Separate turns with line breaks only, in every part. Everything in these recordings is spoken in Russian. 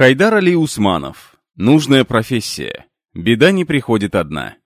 Хайдар Али Усманов. Нужная профессия. Беда не приходит одна.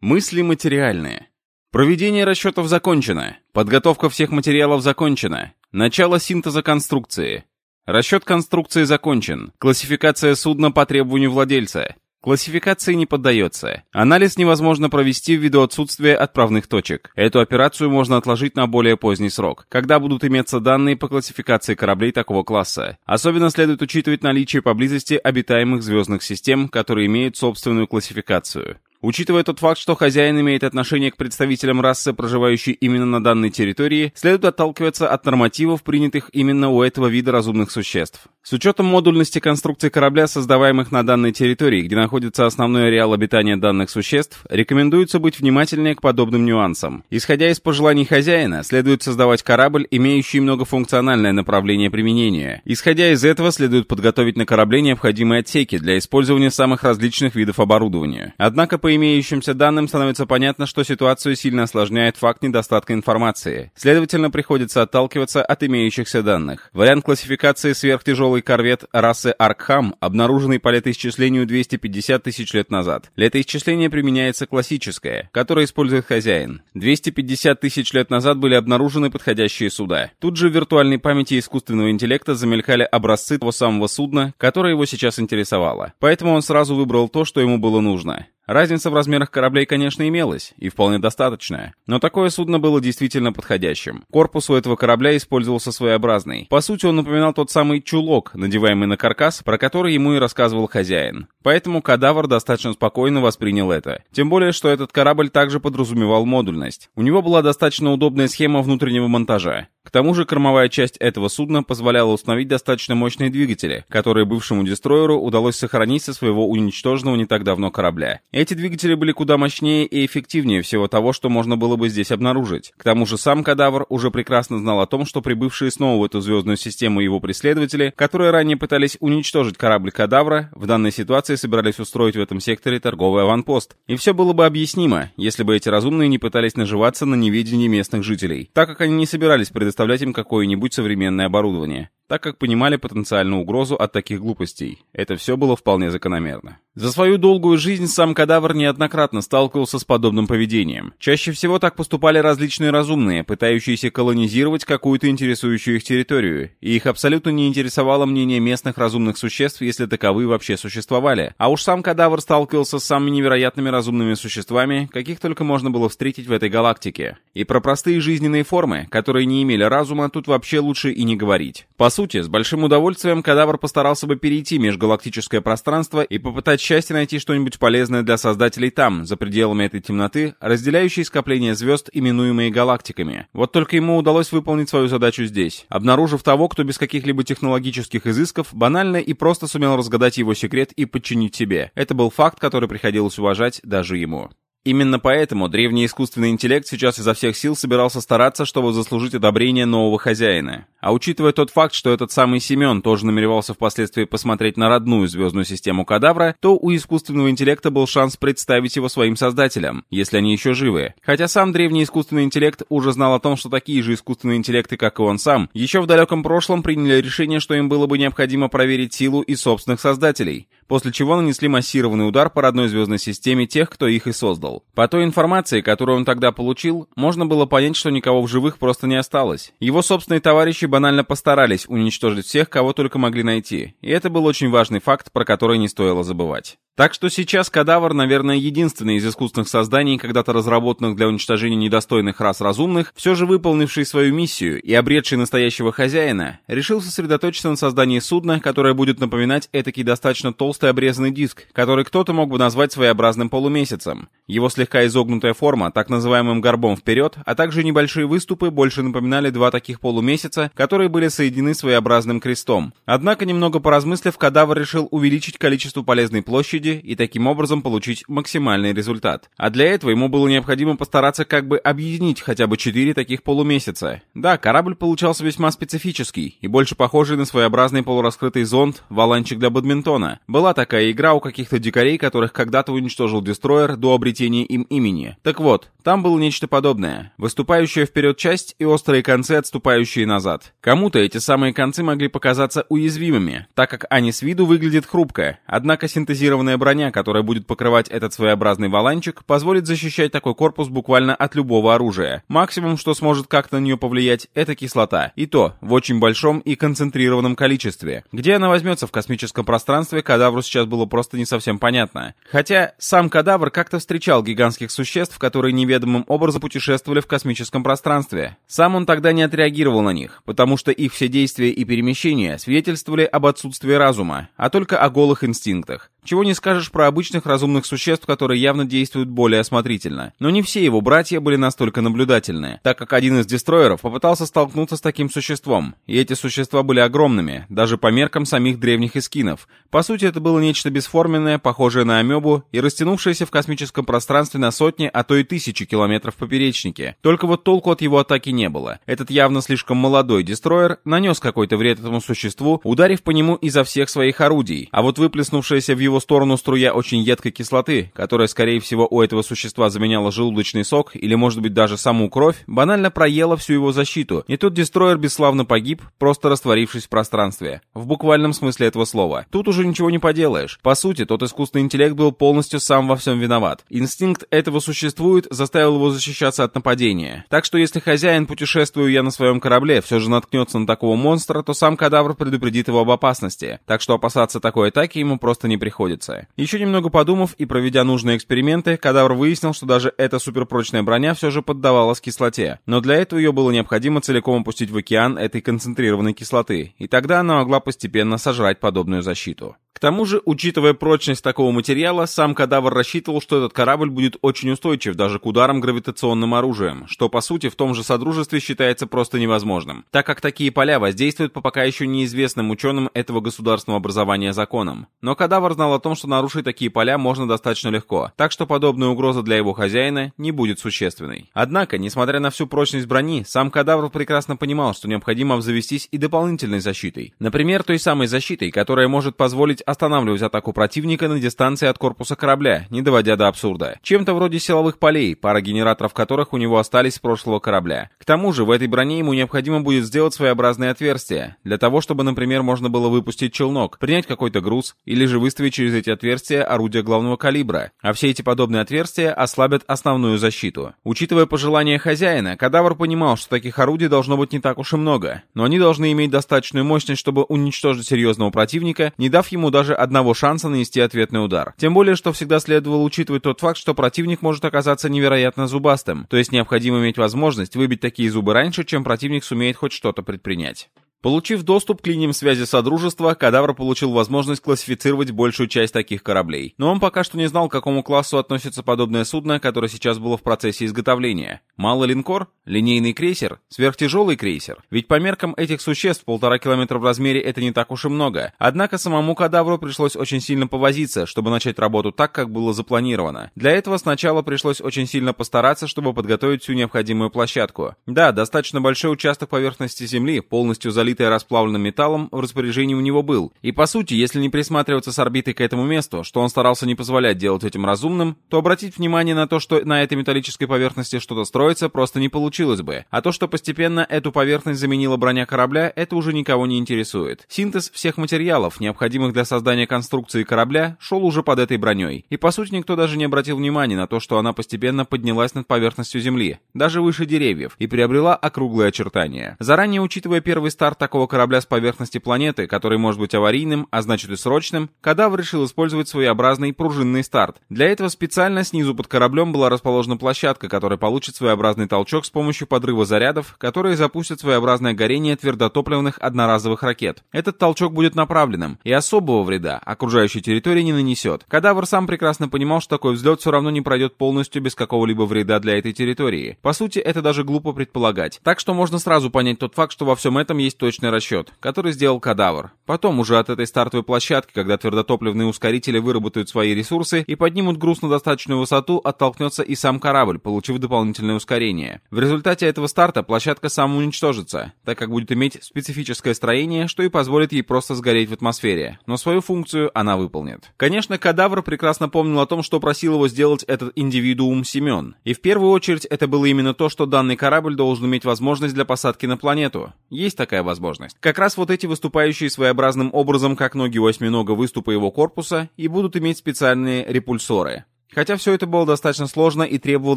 Мысли материальные. Проведение расчетов закончено. Подготовка всех материалов закончена. Начало синтеза конструкции. Расчет конструкции закончен. Классификация судна по требованию владельца. Классификации не поддается. Анализ невозможно провести ввиду отсутствия отправных точек. Эту операцию можно отложить на более поздний срок, когда будут иметься данные по классификации кораблей такого класса. Особенно следует учитывать наличие поблизости обитаемых звездных систем, которые имеют собственную классификацию. Учитывая тот факт, что хозяин имеет отношение к представителям расы, проживающей именно на данной территории, следует отталкиваться от нормативов, принятых именно у этого вида разумных существ. С учетом модульности конструкций корабля, создаваемых на данной территории, где находится основной ареал обитания данных существ, рекомендуется быть внимательнее к подобным нюансам. Исходя из пожеланий хозяина, следует создавать корабль, имеющий многофункциональное направление применения. Исходя из этого, следует подготовить на корабле необходимые отсеки для использования самых различных видов оборудования. Однако, по имеющимся данным, становится понятно, что ситуацию сильно осложняет факт недостатка информации. Следовательно, приходится отталкиваться от имеющихся данных. Вариант классификации сверхтяжелого тяжелый корвет расы Аркхам, обнаруженный по летоисчислению 250 тысяч лет назад. Летоисчисление применяется классическое, которое использует хозяин. 250 тысяч лет назад были обнаружены подходящие суда. Тут же в виртуальной памяти искусственного интеллекта замелькали образцы того самого судна, которое его сейчас интересовало. Поэтому он сразу выбрал то, что ему было нужно. Разница в размерах кораблей, конечно, имелась, и вполне достаточная. Но такое судно было действительно подходящим. Корпус у этого корабля использовался своеобразный. По сути, он напоминал тот самый чулок, надеваемый на каркас, про который ему и рассказывал хозяин. Поэтому кадавр достаточно спокойно воспринял это. Тем более, что этот корабль также подразумевал модульность. У него была достаточно удобная схема внутреннего монтажа. К тому же кормовая часть этого судна позволяла установить достаточно мощные двигатели, которые бывшему дестройеру удалось сохранить со своего уничтоженного не так давно корабля. Эти двигатели были куда мощнее и эффективнее всего того, что можно было бы здесь обнаружить. К тому же сам кадавр уже прекрасно знал о том, что прибывшие снова в эту звездную систему его преследователи, которые ранее пытались уничтожить корабль кадавра, в данной ситуации собирались устроить в этом секторе торговый аванпост. И все было бы объяснимо, если бы эти разумные не пытались наживаться на неведении местных жителей, так как они не собирались предоставить предоставлять им какое-нибудь современное оборудование так как понимали потенциальную угрозу от таких глупостей. Это все было вполне закономерно. За свою долгую жизнь сам кадавр неоднократно сталкивался с подобным поведением. Чаще всего так поступали различные разумные, пытающиеся колонизировать какую-то интересующую их территорию, и их абсолютно не интересовало мнение местных разумных существ, если таковые вообще существовали. А уж сам кадавр сталкивался с самыми невероятными разумными существами, каких только можно было встретить в этой галактике. И про простые жизненные формы, которые не имели разума, тут вообще лучше и не говорить. По с большим удовольствием кадавр постарался бы перейти межгалактическое пространство и попытать счастье найти что-нибудь полезное для создателей там, за пределами этой темноты, разделяющей скопление звезд, именуемые галактиками. Вот только ему удалось выполнить свою задачу здесь, обнаружив того, кто без каких-либо технологических изысков банально и просто сумел разгадать его секрет и подчинить себе. Это был факт, который приходилось уважать даже ему. Именно поэтому древний искусственный интеллект сейчас изо всех сил собирался стараться, чтобы заслужить одобрение нового хозяина. А учитывая тот факт, что этот самый Семен тоже намеревался впоследствии посмотреть на родную звездную систему кадавра, то у искусственного интеллекта был шанс представить его своим создателям, если они еще живы. Хотя сам древний искусственный интеллект уже знал о том, что такие же искусственные интеллекты, как и он сам, еще в далеком прошлом приняли решение, что им было бы необходимо проверить силу и собственных создателей, после чего нанесли массированный удар по родной звездной системе тех, кто их и создал. По той информации, которую он тогда получил, можно было понять, что никого в живых просто не осталось. Его собственные товарищи банально постарались уничтожить всех, кого только могли найти. И это был очень важный факт, про который не стоило забывать. Так что сейчас кадавр, наверное, единственный из искусственных созданий, когда-то разработанных для уничтожения недостойных рас разумных, все же выполнивший свою миссию и обретший настоящего хозяина, решил сосредоточиться на создании судна, которое будет напоминать этакий достаточно толстый обрезанный диск, который кто-то мог бы назвать своеобразным полумесяцем. Его слегка изогнутая форма, так называемым горбом вперед, а также небольшие выступы больше напоминали два таких полумесяца, которые были соединены своеобразным крестом. Однако, немного поразмыслив, кадавр решил увеличить количество полезной площади и таким образом получить максимальный результат. А для этого ему было необходимо постараться как бы объединить хотя бы четыре таких полумесяца. Да, корабль получался весьма специфический и больше похожий на своеобразный полураскрытый зонд, валанчик для бадминтона. Была такая игра у каких-то дикарей, которых когда-то уничтожил дестройер до обретения им имени. Так вот, там было нечто подобное. Выступающая вперед часть и острые концы, отступающие назад. Кому-то эти самые концы могли показаться уязвимыми, так как они с виду выглядят хрупко. Однако синтезированная броня, которая будет покрывать этот своеобразный валанчик, позволит защищать такой корпус буквально от любого оружия. Максимум, что сможет как-то на нее повлиять, это кислота. И то, в очень большом и концентрированном количестве. Где она возьмется в космическом пространстве, кадавру сейчас было просто не совсем понятно. Хотя сам кадавр как-то встречал гигантских существ, которые не неведомым образом путешествовали в космическом пространстве. Сам он тогда не отреагировал на них, потому что их все действия и перемещения свидетельствовали об отсутствии разума, а только о голых инстинктах. Чего не скажешь про обычных разумных существ, которые явно действуют более осмотрительно. Но не все его братья были настолько наблюдательны, так как один из дестроеров попытался столкнуться с таким существом, и эти существа были огромными, даже по меркам самих древних эскинов. По сути, это было нечто бесформенное, похожее на амебу и растянувшееся в космическом пространстве на сотни, а то и тысячи километров поперечнике. Только вот толку от его атаки не было. Этот явно слишком молодой дестроер нанес какой-то вред этому существу, ударив по нему изо всех своих орудий, а вот выплеснувшаяся в его сторону струя очень едкой кислоты, которая, скорее всего, у этого существа заменяла желудочный сок или, может быть, даже саму кровь, банально проела всю его защиту, и тут дестроер бесславно погиб, просто растворившись в пространстве. В буквальном смысле этого слова. Тут уже ничего не поделаешь. По сути, тот искусственный интеллект был полностью сам во всем виноват. Инстинкт этого существует, заставил его защищаться от нападения. Так что если хозяин, путешествую я на своем корабле, все же наткнется на такого монстра, то сам кадавр предупредит его об опасности. Так что опасаться такой атаки ему просто не приходится. Еще немного подумав и проведя нужные эксперименты, кадавр выяснил, что даже эта суперпрочная броня все же поддавалась кислоте. Но для этого ее было необходимо целиком опустить в океан этой концентрированной кислоты, и тогда она могла постепенно сожрать подобную защиту. К тому же, учитывая прочность такого материала, сам кадавр рассчитывал, что этот корабль будет очень устойчив даже к ударам гравитационным оружием, что по сути в том же Содружестве считается просто невозможным, так как такие поля воздействуют по пока еще неизвестным ученым этого государственного образования законам. Но кадавр знал о том, что нарушить такие поля можно достаточно легко, так что подобная угроза для его хозяина не будет существенной. Однако, несмотря на всю прочность брони, сам кадавр прекрасно понимал, что необходимо обзавестись и дополнительной защитой. Например, той самой защитой, которая может позволить позволить останавливать атаку противника на дистанции от корпуса корабля, не доводя до абсурда. Чем-то вроде силовых полей, пара генераторов которых у него остались с прошлого корабля. К тому же в этой броне ему необходимо будет сделать своеобразные отверстия, для того, чтобы, например, можно было выпустить челнок, принять какой-то груз, или же выставить через эти отверстия орудия главного калибра. А все эти подобные отверстия ослабят основную защиту. Учитывая пожелания хозяина, кадавр понимал, что таких орудий должно быть не так уж и много, но они должны иметь достаточную мощность, чтобы уничтожить серьезного противника, не дав ему даже одного шанса нанести ответный удар. Тем более, что всегда следовало учитывать тот факт, что противник может оказаться невероятно зубастым, то есть необходимо иметь возможность выбить такие зубы раньше, чем противник сумеет хоть что-то предпринять. Получив доступ к линиям связи Содружества, Кадавр получил возможность классифицировать большую часть таких кораблей. Но он пока что не знал, к какому классу относится подобное судно, которое сейчас было в процессе изготовления. Малый линкор? Линейный крейсер? Сверхтяжелый крейсер? Ведь по меркам этих существ полтора километра в размере это не так уж и много. Однако самому Кадавру пришлось очень сильно повозиться, чтобы начать работу так, как было запланировано. Для этого сначала пришлось очень сильно постараться, чтобы подготовить всю необходимую площадку. Да, достаточно большой участок поверхности Земли, полностью залит залитое расплавленным металлом, в распоряжении у него был. И по сути, если не присматриваться с орбитой к этому месту, что он старался не позволять делать этим разумным, то обратить внимание на то, что на этой металлической поверхности что-то строится, просто не получилось бы. А то, что постепенно эту поверхность заменила броня корабля, это уже никого не интересует. Синтез всех материалов, необходимых для создания конструкции корабля, шел уже под этой броней. И по сути, никто даже не обратил внимания на то, что она постепенно поднялась над поверхностью Земли, даже выше деревьев, и приобрела округлые очертания. Заранее учитывая первый старт такого корабля с поверхности планеты, который может быть аварийным, а значит и срочным, Кадавр решил использовать своеобразный пружинный старт. Для этого специально снизу под кораблем была расположена площадка, которая получит своеобразный толчок с помощью подрыва зарядов, которые запустят своеобразное горение твердотопливных одноразовых ракет. Этот толчок будет направленным, и особого вреда окружающей территории не нанесет. Кадавр сам прекрасно понимал, что такой взлет все равно не пройдет полностью без какого-либо вреда для этой территории. По сути, это даже глупо предполагать. Так что можно сразу понять тот факт, что во всем этом есть точка точный расчет, который сделал кадавр. Потом уже от этой стартовой площадки, когда твердотопливные ускорители выработают свои ресурсы и поднимут груз на достаточную высоту, оттолкнется и сам корабль, получив дополнительное ускорение. В результате этого старта площадка самоуничтожится, так как будет иметь специфическое строение, что и позволит ей просто сгореть в атмосфере. Но свою функцию она выполнит. Конечно, кадавр прекрасно помнил о том, что просил его сделать этот индивидуум Семен. И в первую очередь это было именно то, что данный корабль должен иметь возможность для посадки на планету. Есть такая возможность. Как раз вот эти выступающие своеобразным образом, как ноги у осьминога выступы его корпуса, и будут иметь специальные репульсоры. Хотя все это было достаточно сложно и требовало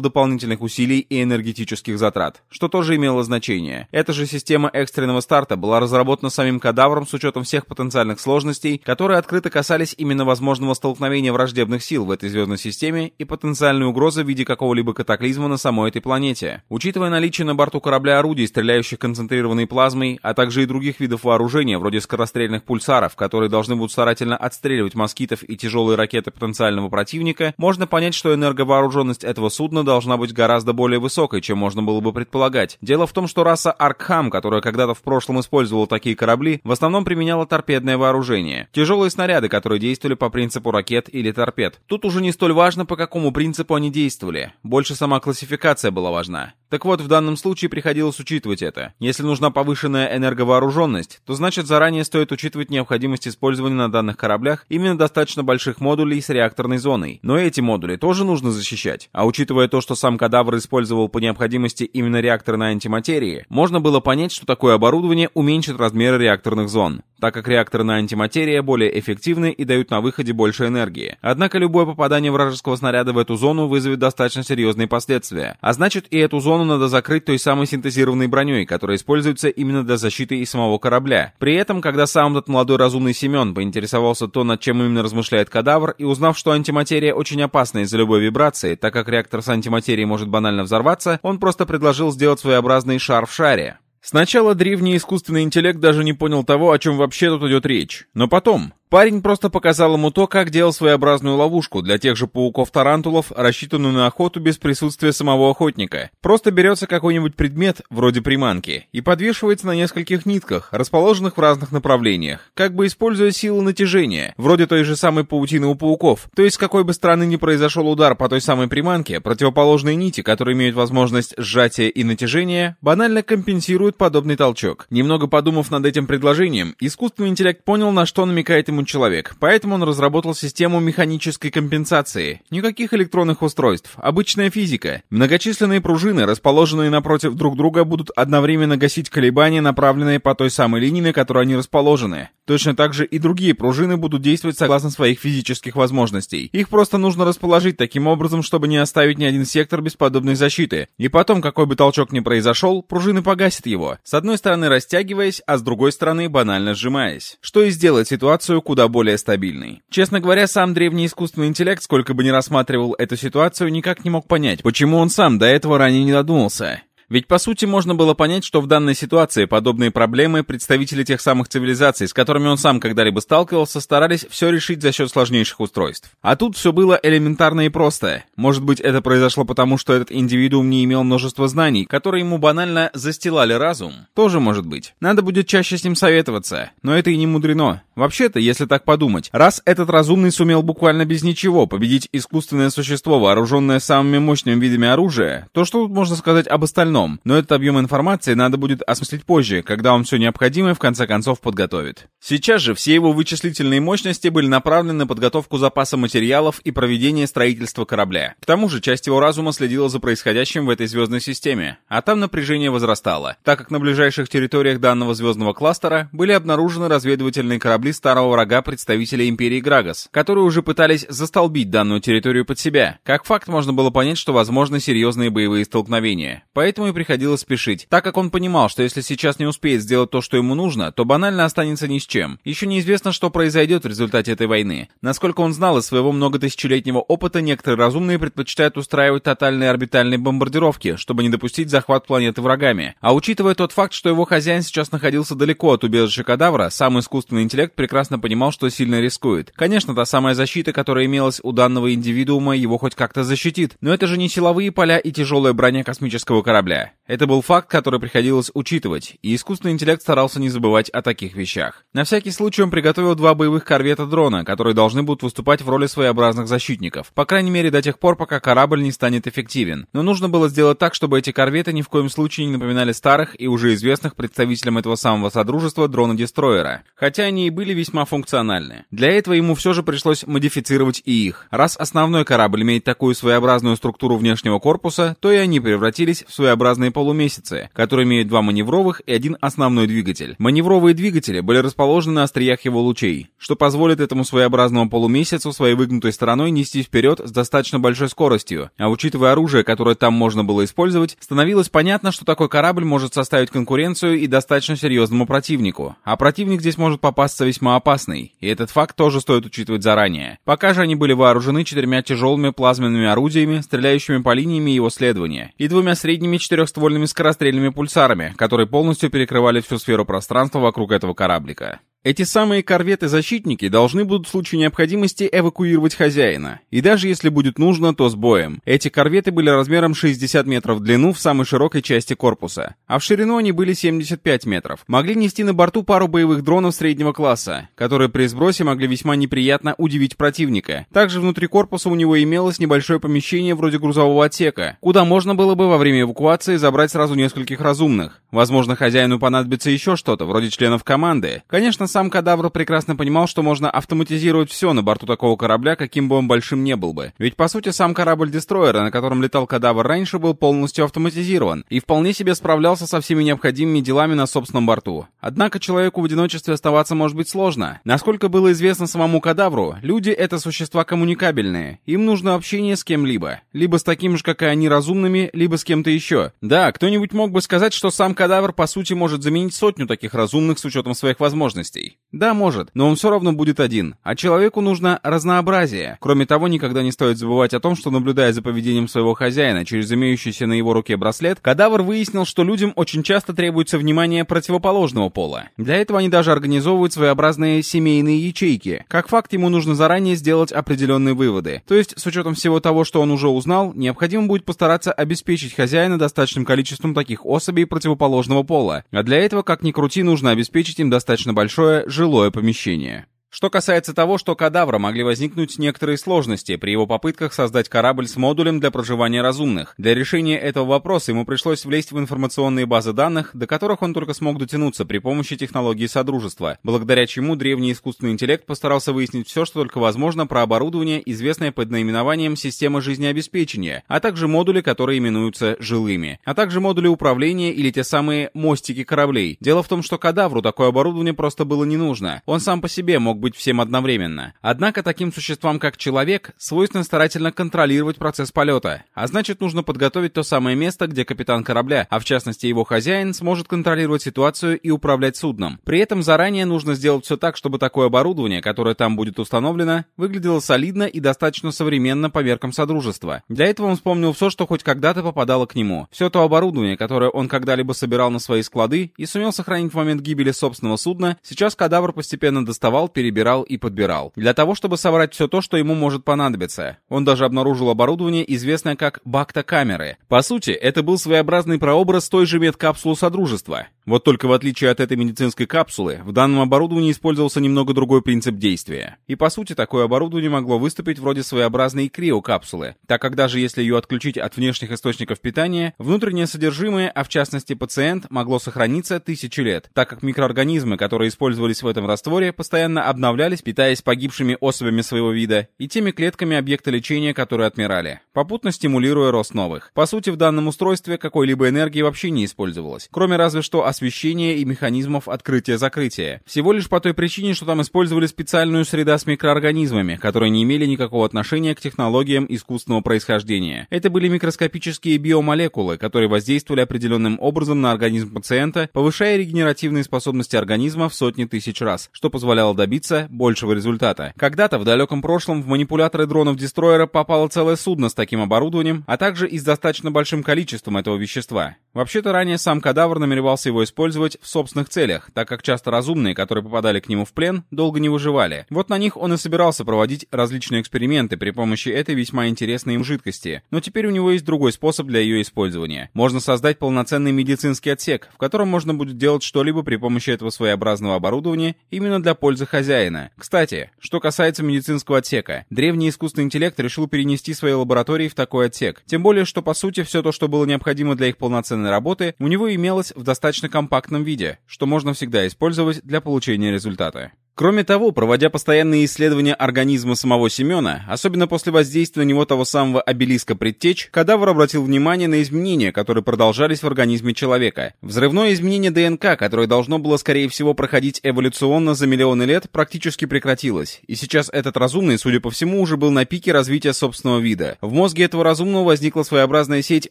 дополнительных усилий и энергетических затрат, что тоже имело значение. Эта же система экстренного старта была разработана самим кадавром с учетом всех потенциальных сложностей, которые открыто касались именно возможного столкновения враждебных сил в этой звездной системе и потенциальной угрозы в виде какого-либо катаклизма на самой этой планете. Учитывая наличие на борту корабля орудий, стреляющих концентрированной плазмой, а также и других видов вооружения, вроде скорострельных пульсаров, которые должны будут старательно отстреливать москитов и тяжелые ракеты потенциального противника, можно можно понять, что энерговооруженность этого судна должна быть гораздо более высокой, чем можно было бы предполагать. Дело в том, что раса Аркхам, которая когда-то в прошлом использовала такие корабли, в основном применяла торпедное вооружение. Тяжелые снаряды, которые действовали по принципу ракет или торпед. Тут уже не столь важно, по какому принципу они действовали. Больше сама классификация была важна. Так вот, в данном случае приходилось учитывать это. Если нужна повышенная энерговооруженность, то значит заранее стоит учитывать необходимость использования на данных кораблях именно достаточно больших модулей с реакторной зоной. Но эти модули тоже нужно защищать. А учитывая то, что сам кадавр использовал по необходимости именно реактор на антиматерии, можно было понять, что такое оборудование уменьшит размеры реакторных зон так как реакторы на антиматерия более эффективны и дают на выходе больше энергии. Однако любое попадание вражеского снаряда в эту зону вызовет достаточно серьезные последствия. А значит и эту зону надо закрыть той самой синтезированной броней, которая используется именно для защиты и самого корабля. При этом, когда сам этот молодой разумный Семен поинтересовался то, над чем именно размышляет кадавр, и узнав, что антиматерия очень опасна из-за любой вибрации, так как реактор с антиматерией может банально взорваться, он просто предложил сделать своеобразный шар в шаре. Сначала древний искусственный интеллект даже не понял того, о чем вообще тут идет речь. Но потом, Парень просто показал ему то, как делал своеобразную ловушку для тех же пауков-тарантулов, рассчитанную на охоту без присутствия самого охотника. Просто берется какой-нибудь предмет, вроде приманки, и подвешивается на нескольких нитках, расположенных в разных направлениях, как бы используя силу натяжения, вроде той же самой паутины у пауков. То есть, с какой бы стороны ни произошел удар по той самой приманке, противоположные нити, которые имеют возможность сжатия и натяжения, банально компенсируют подобный толчок. Немного подумав над этим предложением, искусственный интеллект понял, на что намекает ему человек, поэтому он разработал систему механической компенсации. Никаких электронных устройств, обычная физика. Многочисленные пружины, расположенные напротив друг друга, будут одновременно гасить колебания, направленные по той самой линии, на которой они расположены. Точно так же и другие пружины будут действовать согласно своих физических возможностей. Их просто нужно расположить таким образом, чтобы не оставить ни один сектор без подобной защиты. И потом, какой бы толчок ни произошел, пружины погасят его. С одной стороны растягиваясь, а с другой стороны банально сжимаясь. Что и сделает ситуацию куда более стабильной. Честно говоря, сам древний искусственный интеллект, сколько бы ни рассматривал эту ситуацию, никак не мог понять, почему он сам до этого ранее не додумался. Ведь по сути можно было понять, что в данной ситуации подобные проблемы представители тех самых цивилизаций, с которыми он сам когда-либо сталкивался, старались все решить за счет сложнейших устройств. А тут все было элементарно и просто. Может быть это произошло потому, что этот индивидуум не имел множества знаний, которые ему банально застилали разум? Тоже может быть. Надо будет чаще с ним советоваться. Но это и не мудрено. Вообще-то, если так подумать, раз этот разумный сумел буквально без ничего победить искусственное существо, вооруженное самыми мощными видами оружия, то что тут можно сказать об остальном? Остальном, но этот объем информации надо будет осмыслить позже, когда он все необходимое в конце концов подготовит. Сейчас же все его вычислительные мощности были направлены на подготовку запаса материалов и проведение строительства корабля. К тому же часть его разума следила за происходящим в этой звездной системе, а там напряжение возрастало, так как на ближайших территориях данного звездного кластера были обнаружены разведывательные корабли старого врага представителей Империи Грагос, которые уже пытались застолбить данную территорию под себя. Как факт можно было понять, что возможны серьезные боевые столкновения. Поэтому поэтому и приходилось спешить, так как он понимал, что если сейчас не успеет сделать то, что ему нужно, то банально останется ни с чем. Еще неизвестно, что произойдет в результате этой войны. Насколько он знал из своего многотысячелетнего опыта, некоторые разумные предпочитают устраивать тотальные орбитальные бомбардировки, чтобы не допустить захват планеты врагами. А учитывая тот факт, что его хозяин сейчас находился далеко от убежища кадавра, сам искусственный интеллект прекрасно понимал, что сильно рискует. Конечно, та самая защита, которая имелась у данного индивидуума, его хоть как-то защитит, но это же не силовые поля и тяжелая броня космического корабля корабля. Это был факт, который приходилось учитывать, и искусственный интеллект старался не забывать о таких вещах. На всякий случай он приготовил два боевых корвета-дрона, которые должны будут выступать в роли своеобразных защитников, по крайней мере до тех пор, пока корабль не станет эффективен. Но нужно было сделать так, чтобы эти корветы ни в коем случае не напоминали старых и уже известных представителям этого самого содружества дрона-дестроера, хотя они и были весьма функциональны. Для этого ему все же пришлось модифицировать и их. Раз основной корабль имеет такую своеобразную структуру внешнего корпуса, то и они превратились в своеобразные полумесяцы, которые имеют два маневровых и один основной двигатель. Маневровые двигатели были расположены на остриях его лучей, что позволит этому своеобразному полумесяцу своей выгнутой стороной нести вперед с достаточно большой скоростью, а учитывая оружие, которое там можно было использовать, становилось понятно, что такой корабль может составить конкуренцию и достаточно серьезному противнику, а противник здесь может попасться весьма опасный, и этот факт тоже стоит учитывать заранее. Пока же они были вооружены четырьмя тяжелыми плазменными орудиями, стреляющими по линиями его следования, и двумя средними четырехствольными ствольными скорострельными пульсарами, которые полностью перекрывали всю сферу пространства вокруг этого кораблика. Эти самые корветы-защитники должны будут в случае необходимости эвакуировать хозяина. И даже если будет нужно, то с боем. Эти корветы были размером 60 метров в длину в самой широкой части корпуса. А в ширину они были 75 метров. Могли нести на борту пару боевых дронов среднего класса, которые при сбросе могли весьма неприятно удивить противника. Также внутри корпуса у него имелось небольшое помещение вроде грузового отсека, куда можно было бы во время эвакуации забрать сразу нескольких разумных. Возможно, хозяину понадобится еще что-то, вроде членов команды. Конечно, сам кадавр прекрасно понимал, что можно автоматизировать все на борту такого корабля, каким бы он большим не был бы. Ведь по сути сам корабль-дестройер, на котором летал кадавр раньше, был полностью автоматизирован и вполне себе справлялся со всеми необходимыми делами на собственном борту. Однако человеку в одиночестве оставаться может быть сложно. Насколько было известно самому кадавру, люди — это существа коммуникабельные. Им нужно общение с кем-либо. Либо с таким же, как и они, разумными, либо с кем-то еще. Да, кто-нибудь мог бы сказать, что сам кадавр по сути может заменить сотню таких разумных с учетом своих возможностей людей. Да, может, но он все равно будет один. А человеку нужно разнообразие. Кроме того, никогда не стоит забывать о том, что наблюдая за поведением своего хозяина через имеющийся на его руке браслет, кадавр выяснил, что людям очень часто требуется внимание противоположного пола. Для этого они даже организовывают своеобразные семейные ячейки. Как факт, ему нужно заранее сделать определенные выводы. То есть, с учетом всего того, что он уже узнал, необходимо будет постараться обеспечить хозяина достаточным количеством таких особей противоположного пола. А для этого, как ни крути, нужно обеспечить им достаточно большое жилое помещение. Что касается того, что кадавра могли возникнуть некоторые сложности при его попытках создать корабль с модулем для проживания разумных. Для решения этого вопроса ему пришлось влезть в информационные базы данных, до которых он только смог дотянуться при помощи технологии Содружества, благодаря чему древний искусственный интеллект постарался выяснить все, что только возможно про оборудование, известное под наименованием система жизнеобеспечения, а также модули, которые именуются жилыми, а также модули управления или те самые мостики кораблей. Дело в том, что кадавру такое оборудование просто было не нужно. Он сам по себе мог быть всем одновременно. Однако таким существам, как человек, свойственно старательно контролировать процесс полета, а значит нужно подготовить то самое место, где капитан корабля, а в частности его хозяин, сможет контролировать ситуацию и управлять судном. При этом заранее нужно сделать все так, чтобы такое оборудование, которое там будет установлено, выглядело солидно и достаточно современно по меркам Содружества. Для этого он вспомнил все, что хоть когда-то попадало к нему. Все то оборудование, которое он когда-либо собирал на свои склады и сумел сохранить в момент гибели собственного судна, сейчас кадавр постепенно доставал, перебирал перебирал и подбирал. Для того, чтобы собрать все то, что ему может понадобиться. Он даже обнаружил оборудование, известное как бакта-камеры. По сути, это был своеобразный прообраз той же медкапсулы Содружества. Вот только в отличие от этой медицинской капсулы, в данном оборудовании использовался немного другой принцип действия. И по сути, такое оборудование могло выступить вроде своеобразной криокапсулы, так как даже если ее отключить от внешних источников питания, внутреннее содержимое, а в частности пациент, могло сохраниться тысячи лет, так как микроорганизмы, которые использовались в этом растворе, постоянно обновлялись, питаясь погибшими особями своего вида и теми клетками объекта лечения, которые отмирали, попутно стимулируя рост новых. По сути, в данном устройстве какой-либо энергии вообще не использовалось, кроме разве что освещения и механизмов открытия-закрытия. Всего лишь по той причине, что там использовали специальную среда с микроорганизмами, которые не имели никакого отношения к технологиям искусственного происхождения. Это были микроскопические биомолекулы, которые воздействовали определенным образом на организм пациента, повышая регенеративные способности организма в сотни тысяч раз, что позволяло добиться большего результата. Когда-то в далеком прошлом в манипуляторы дронов-дестроера попало целое судно с таким оборудованием, а также и с достаточно большим количеством этого вещества. Вообще-то ранее сам кадавр намеревался его использовать в собственных целях, так как часто разумные, которые попадали к нему в плен, долго не выживали. Вот на них он и собирался проводить различные эксперименты при помощи этой весьма интересной им жидкости. Но теперь у него есть другой способ для ее использования. Можно создать полноценный медицинский отсек, в котором можно будет делать что-либо при помощи этого своеобразного оборудования именно для пользы хозяина. Кстати, что касается медицинского отсека, древний искусственный интеллект решил перенести свои лаборатории в такой отсек. Тем более, что по сути все то, что было необходимо для их полноценной работы, у него имелось в достаточно компактном виде, что можно всегда использовать для получения результата. Кроме того, проводя постоянные исследования организма самого Семена, особенно после воздействия на него того самого обелиска предтеч, кадавр обратил внимание на изменения, которые продолжались в организме человека. Взрывное изменение ДНК, которое должно было, скорее всего, проходить эволюционно за миллионы лет, практически прекратилось. И сейчас этот разумный, судя по всему, уже был на пике развития собственного вида. В мозге этого разумного возникла своеобразная сеть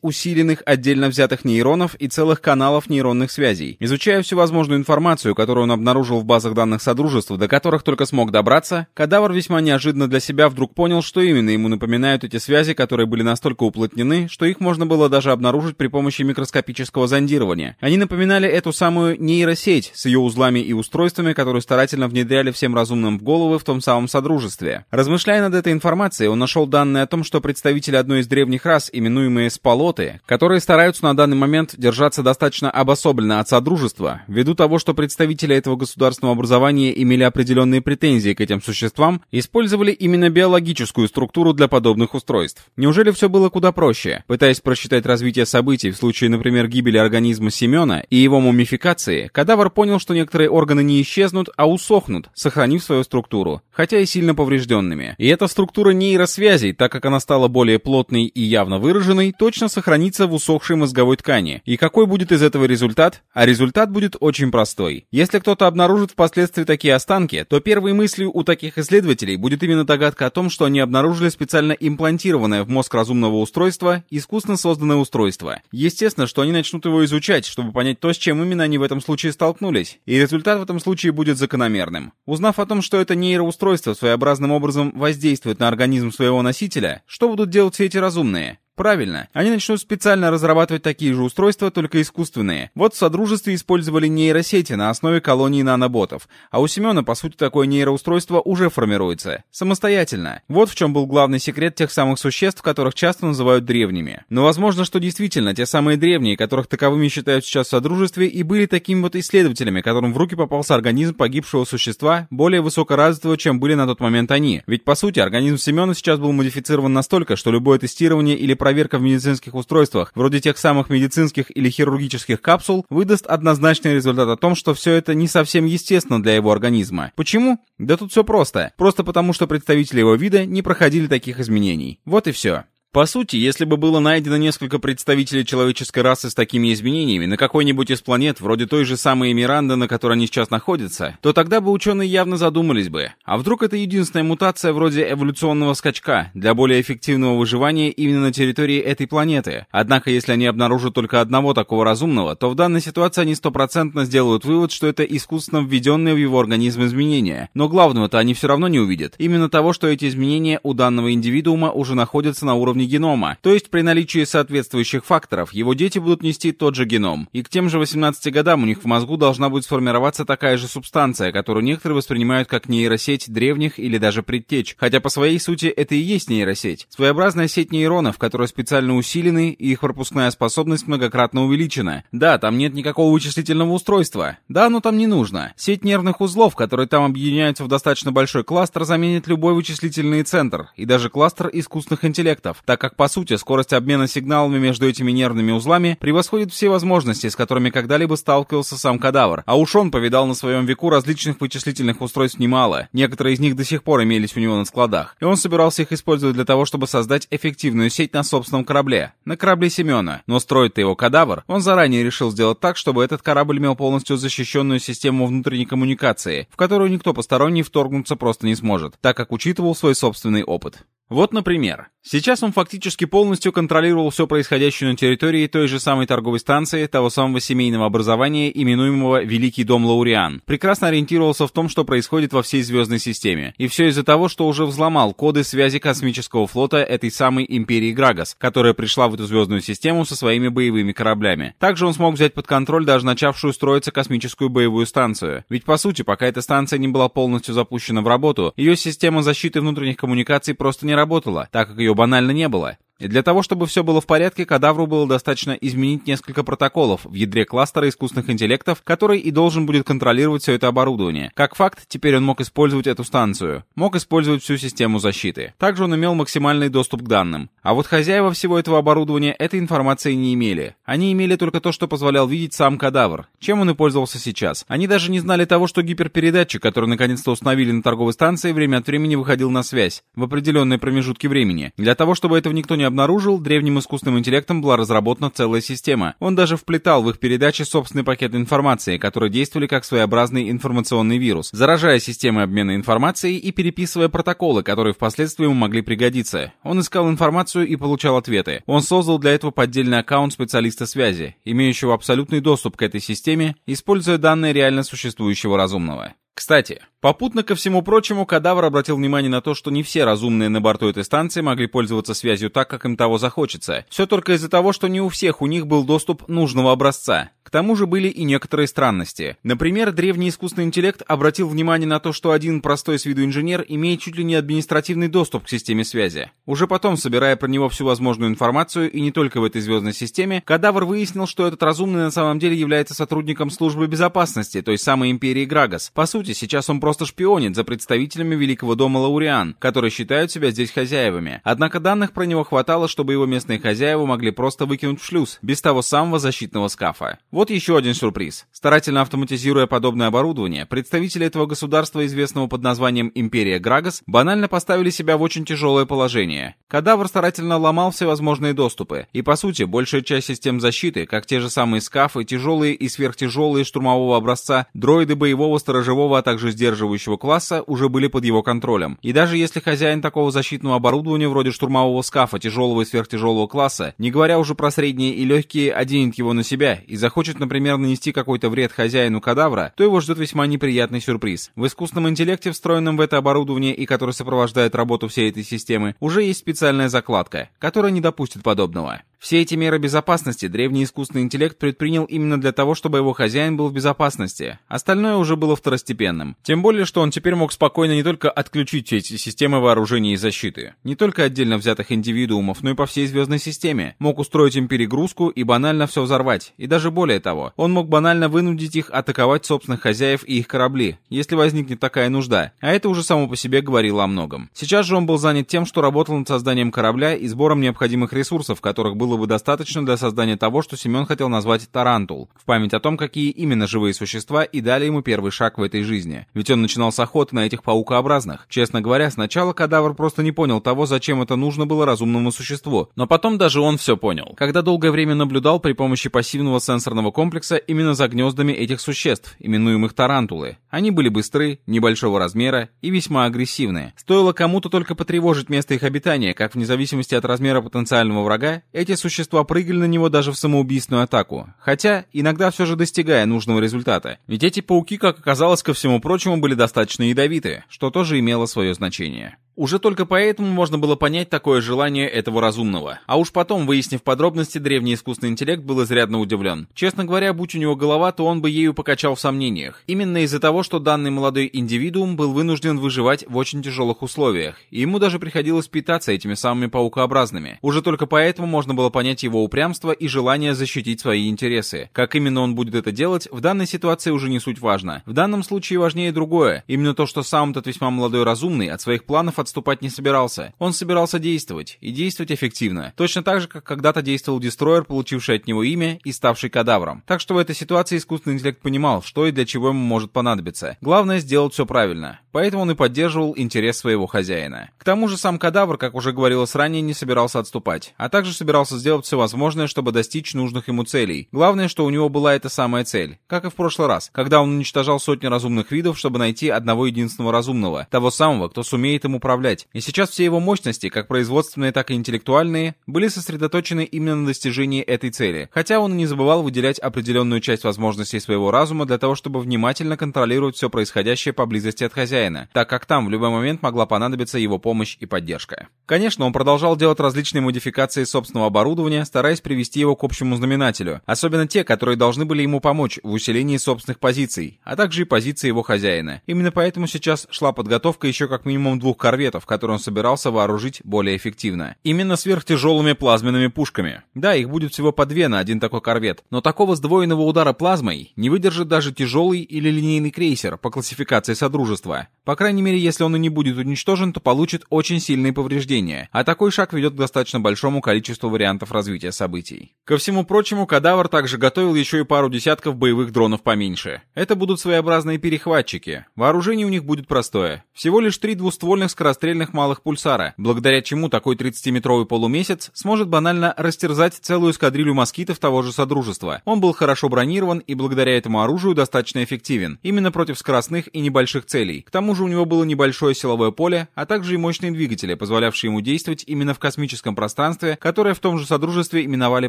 усиленных отдельно взятых нейронов и целых каналов нейронных связей. Изучая всю возможную информацию, которую он обнаружил в базах данных Содружества, до которых только смог добраться, кадавр весьма неожиданно для себя вдруг понял, что именно ему напоминают эти связи, которые были настолько уплотнены, что их можно было даже обнаружить при помощи микроскопического зондирования. Они напоминали эту самую нейросеть с ее узлами и устройствами, которые старательно внедряли всем разумным в головы в том самом Содружестве. Размышляя над этой информацией, он нашел данные о том, что представители одной из древних рас, именуемые спалоты, которые стараются на данный момент держаться достаточно обособленно от Содружества, ввиду того, что представители этого государственного образования имели имели определенные претензии к этим существам, использовали именно биологическую структуру для подобных устройств. Неужели все было куда проще? Пытаясь просчитать развитие событий в случае, например, гибели организма Семена и его мумификации, кадавр понял, что некоторые органы не исчезнут, а усохнут, сохранив свою структуру, хотя и сильно поврежденными. И эта структура нейросвязей, так как она стала более плотной и явно выраженной, точно сохранится в усохшей мозговой ткани. И какой будет из этого результат? А результат будет очень простой. Если кто-то обнаружит впоследствии такие останки, останки, то первой мыслью у таких исследователей будет именно догадка о том, что они обнаружили специально имплантированное в мозг разумного устройства, искусственно созданное устройство. Естественно, что они начнут его изучать, чтобы понять то, с чем именно они в этом случае столкнулись, и результат в этом случае будет закономерным. Узнав о том, что это нейроустройство своеобразным образом воздействует на организм своего носителя, что будут делать все эти разумные? Правильно, они начнут специально разрабатывать такие же устройства, только искусственные. Вот в Содружестве использовали нейросети на основе колонии наноботов, а у Семена, по сути, такое нейроустройство уже формируется. Самостоятельно. Вот в чем был главный секрет тех самых существ, которых часто называют древними. Но возможно, что действительно те самые древние, которых таковыми считают сейчас в Содружестве, и были такими вот исследователями, которым в руки попался организм погибшего существа, более высокоразвитого, чем были на тот момент они. Ведь, по сути, организм Семена сейчас был модифицирован настолько, что любое тестирование или проверка в медицинских устройствах, вроде тех самых медицинских или хирургических капсул, выдаст однозначный результат о том, что все это не совсем естественно для его организма. Почему? Да тут все просто. Просто потому, что представители его вида не проходили таких изменений. Вот и все. По сути, если бы было найдено несколько представителей человеческой расы с такими изменениями на какой-нибудь из планет, вроде той же самой Миранда, на которой они сейчас находятся, то тогда бы ученые явно задумались бы, а вдруг это единственная мутация вроде эволюционного скачка для более эффективного выживания именно на территории этой планеты. Однако, если они обнаружат только одного такого разумного, то в данной ситуации они стопроцентно сделают вывод, что это искусственно введенные в его организм изменения. Но главного-то они все равно не увидят. Именно того, что эти изменения у данного индивидуума уже находятся на уровне уровне генома, то есть при наличии соответствующих факторов его дети будут нести тот же геном, и к тем же 18 годам у них в мозгу должна будет сформироваться такая же субстанция, которую некоторые воспринимают как нейросеть древних или даже предтеч, хотя по своей сути это и есть нейросеть. Своеобразная сеть нейронов, которые специально усилены, и их пропускная способность многократно увеличена. Да, там нет никакого вычислительного устройства. Да, оно там не нужно. Сеть нервных узлов, которые там объединяются в достаточно большой кластер, заменит любой вычислительный центр, и даже кластер искусственных интеллектов так как, по сути, скорость обмена сигналами между этими нервными узлами превосходит все возможности, с которыми когда-либо сталкивался сам кадавр. А уж он повидал на своем веку различных вычислительных устройств немало. Некоторые из них до сих пор имелись у него на складах. И он собирался их использовать для того, чтобы создать эффективную сеть на собственном корабле. На корабле Семена. Но строит его кадавр, он заранее решил сделать так, чтобы этот корабль имел полностью защищенную систему внутренней коммуникации, в которую никто посторонний вторгнуться просто не сможет, так как учитывал свой собственный опыт. Вот, например, Сейчас он фактически полностью контролировал все происходящее на территории той же самой торговой станции, того самого семейного образования, именуемого Великий Дом Лауриан. Прекрасно ориентировался в том, что происходит во всей звездной системе. И все из-за того, что уже взломал коды связи космического флота этой самой Империи Грагас, которая пришла в эту звездную систему со своими боевыми кораблями. Также он смог взять под контроль даже начавшую строиться космическую боевую станцию. Ведь по сути, пока эта станция не была полностью запущена в работу, ее система защиты внутренних коммуникаций просто не работала, так как ее банально не было. И для того, чтобы все было в порядке, кадавру было достаточно изменить несколько протоколов в ядре кластера искусственных интеллектов, который и должен будет контролировать все это оборудование. Как факт, теперь он мог использовать эту станцию, мог использовать всю систему защиты. Также он имел максимальный доступ к данным. А вот хозяева всего этого оборудования этой информации не имели. Они имели только то, что позволял видеть сам кадавр. Чем он и пользовался сейчас. Они даже не знали того, что гиперпередатчик, который наконец-то установили на торговой станции, время от времени выходил на связь в определенные промежутки времени. Для того, чтобы этого никто не обнаружил, древним искусственным интеллектом была разработана целая система. Он даже вплетал в их передачи собственный пакет информации, которые действовали как своеобразный информационный вирус, заражая системы обмена информацией и переписывая протоколы, которые впоследствии ему могли пригодиться. Он искал информацию и получал ответы. Он создал для этого поддельный аккаунт специалиста связи, имеющего абсолютный доступ к этой системе, используя данные реально существующего разумного. Кстати, попутно ко всему прочему, кадавр обратил внимание на то, что не все разумные на борту этой станции могли пользоваться связью так, как им того захочется. Все только из-за того, что не у всех у них был доступ нужного образца. К тому же были и некоторые странности. Например, древний искусственный интеллект обратил внимание на то, что один простой с виду инженер имеет чуть ли не административный доступ к системе связи. Уже потом, собирая про него всю возможную информацию, и не только в этой звездной системе, кадавр выяснил, что этот разумный на самом деле является сотрудником службы безопасности, той самой империи Грагас. По сути, сути, сейчас он просто шпионит за представителями Великого дома Лауриан, которые считают себя здесь хозяевами. Однако данных про него хватало, чтобы его местные хозяева могли просто выкинуть в шлюз, без того самого защитного скафа. Вот еще один сюрприз. Старательно автоматизируя подобное оборудование, представители этого государства, известного под названием Империя Грагас, банально поставили себя в очень тяжелое положение. Кадавр старательно ломал всевозможные доступы, и по сути, большая часть систем защиты, как те же самые скафы, тяжелые и сверхтяжелые штурмового образца, дроиды боевого сторожевого а также сдерживающего класса, уже были под его контролем. И даже если хозяин такого защитного оборудования, вроде штурмового скафа тяжелого и сверхтяжелого класса, не говоря уже про средние и легкие, оденет его на себя и захочет, например, нанести какой-то вред хозяину кадавра, то его ждет весьма неприятный сюрприз. В искусственном интеллекте, встроенном в это оборудование и который сопровождает работу всей этой системы, уже есть специальная закладка, которая не допустит подобного. Все эти меры безопасности древний искусственный интеллект предпринял именно для того, чтобы его хозяин был в безопасности. Остальное уже было второстепенным. Тем более, что он теперь мог спокойно не только отключить все эти системы вооружения и защиты, не только отдельно взятых индивидуумов, но и по всей звездной системе. Мог устроить им перегрузку и банально все взорвать. И даже более того, он мог банально вынудить их атаковать собственных хозяев и их корабли, если возникнет такая нужда. А это уже само по себе говорило о многом. Сейчас же он был занят тем, что работал над созданием корабля и сбором необходимых ресурсов, которых было было бы достаточно для создания того, что Семен хотел назвать «Тарантул», в память о том, какие именно живые существа и дали ему первый шаг в этой жизни. Ведь он начинал с охоты на этих паукообразных. Честно говоря, сначала кадавр просто не понял того, зачем это нужно было разумному существу. Но потом даже он все понял. Когда долгое время наблюдал при помощи пассивного сенсорного комплекса именно за гнездами этих существ, именуемых тарантулы. Они были быстры, небольшого размера и весьма агрессивные. Стоило кому-то только потревожить место их обитания, как вне зависимости от размера потенциального врага, эти существа прыгали на него даже в самоубийственную атаку. Хотя, иногда все же достигая нужного результата. Ведь эти пауки, как оказалось, ко всему прочему, были достаточно ядовиты, что тоже имело свое значение. Уже только поэтому можно было понять такое желание этого разумного. А уж потом, выяснив подробности, древний искусственный интеллект был изрядно удивлен. Честно говоря, будь у него голова, то он бы ею покачал в сомнениях. Именно из-за того, что данный молодой индивидуум был вынужден выживать в очень тяжелых условиях, и ему даже приходилось питаться этими самыми паукообразными. Уже только поэтому можно было понять его упрямство и желание защитить свои интересы. Как именно он будет это делать, в данной ситуации уже не суть важно. В данном случае важнее другое. Именно то, что сам этот весьма молодой разумный от своих планов отступать не собирался. Он собирался действовать, и действовать эффективно. Точно так же, как когда-то действовал Дестройер, получивший от него имя и ставший кадавром. Так что в этой ситуации искусственный интеллект понимал, что и для чего ему может понадобиться. Главное сделать все правильно. Поэтому он и поддерживал интерес своего хозяина. К тому же сам кадавр, как уже говорилось ранее, не собирался отступать, а также собирался сделать все возможное, чтобы достичь нужных ему целей. Главное, что у него была эта самая цель, как и в прошлый раз, когда он уничтожал сотни разумных видов, чтобы найти одного единственного разумного, того самого, кто сумеет ему управлять управлять. И сейчас все его мощности, как производственные, так и интеллектуальные, были сосредоточены именно на достижении этой цели. Хотя он и не забывал выделять определенную часть возможностей своего разума для того, чтобы внимательно контролировать все происходящее поблизости от хозяина, так как там в любой момент могла понадобиться его помощь и поддержка. Конечно, он продолжал делать различные модификации собственного оборудования, стараясь привести его к общему знаменателю, особенно те, которые должны были ему помочь в усилении собственных позиций, а также и позиции его хозяина. Именно поэтому сейчас шла подготовка еще как минимум двух корветов, которые он собирался вооружить более эффективно. Именно сверхтяжелыми плазменными пушками. Да, их будет всего по две на один такой корвет, но такого сдвоенного удара плазмой не выдержит даже тяжелый или линейный крейсер по классификации Содружества. По крайней мере, если он и не будет уничтожен, то получит очень сильные повреждения, а такой шаг ведет к достаточно большому количеству вариантов развития событий. Ко всему прочему, Кадавр также готовил еще и пару десятков боевых дронов поменьше. Это будут своеобразные перехватчики. Вооружение у них будет простое. Всего лишь три двуствольных скорострельных малых пульсара, благодаря чему такой 30-метровый полумесяц сможет банально растерзать целую эскадрилью москитов того же Содружества. Он был хорошо бронирован и благодаря этому оружию достаточно эффективен, именно против скоростных и небольших целей. К тому же у него было небольшое силовое поле, а также и мощные двигатели, позволявшие ему действовать именно в космическом пространстве, которое в том же Содружестве именовали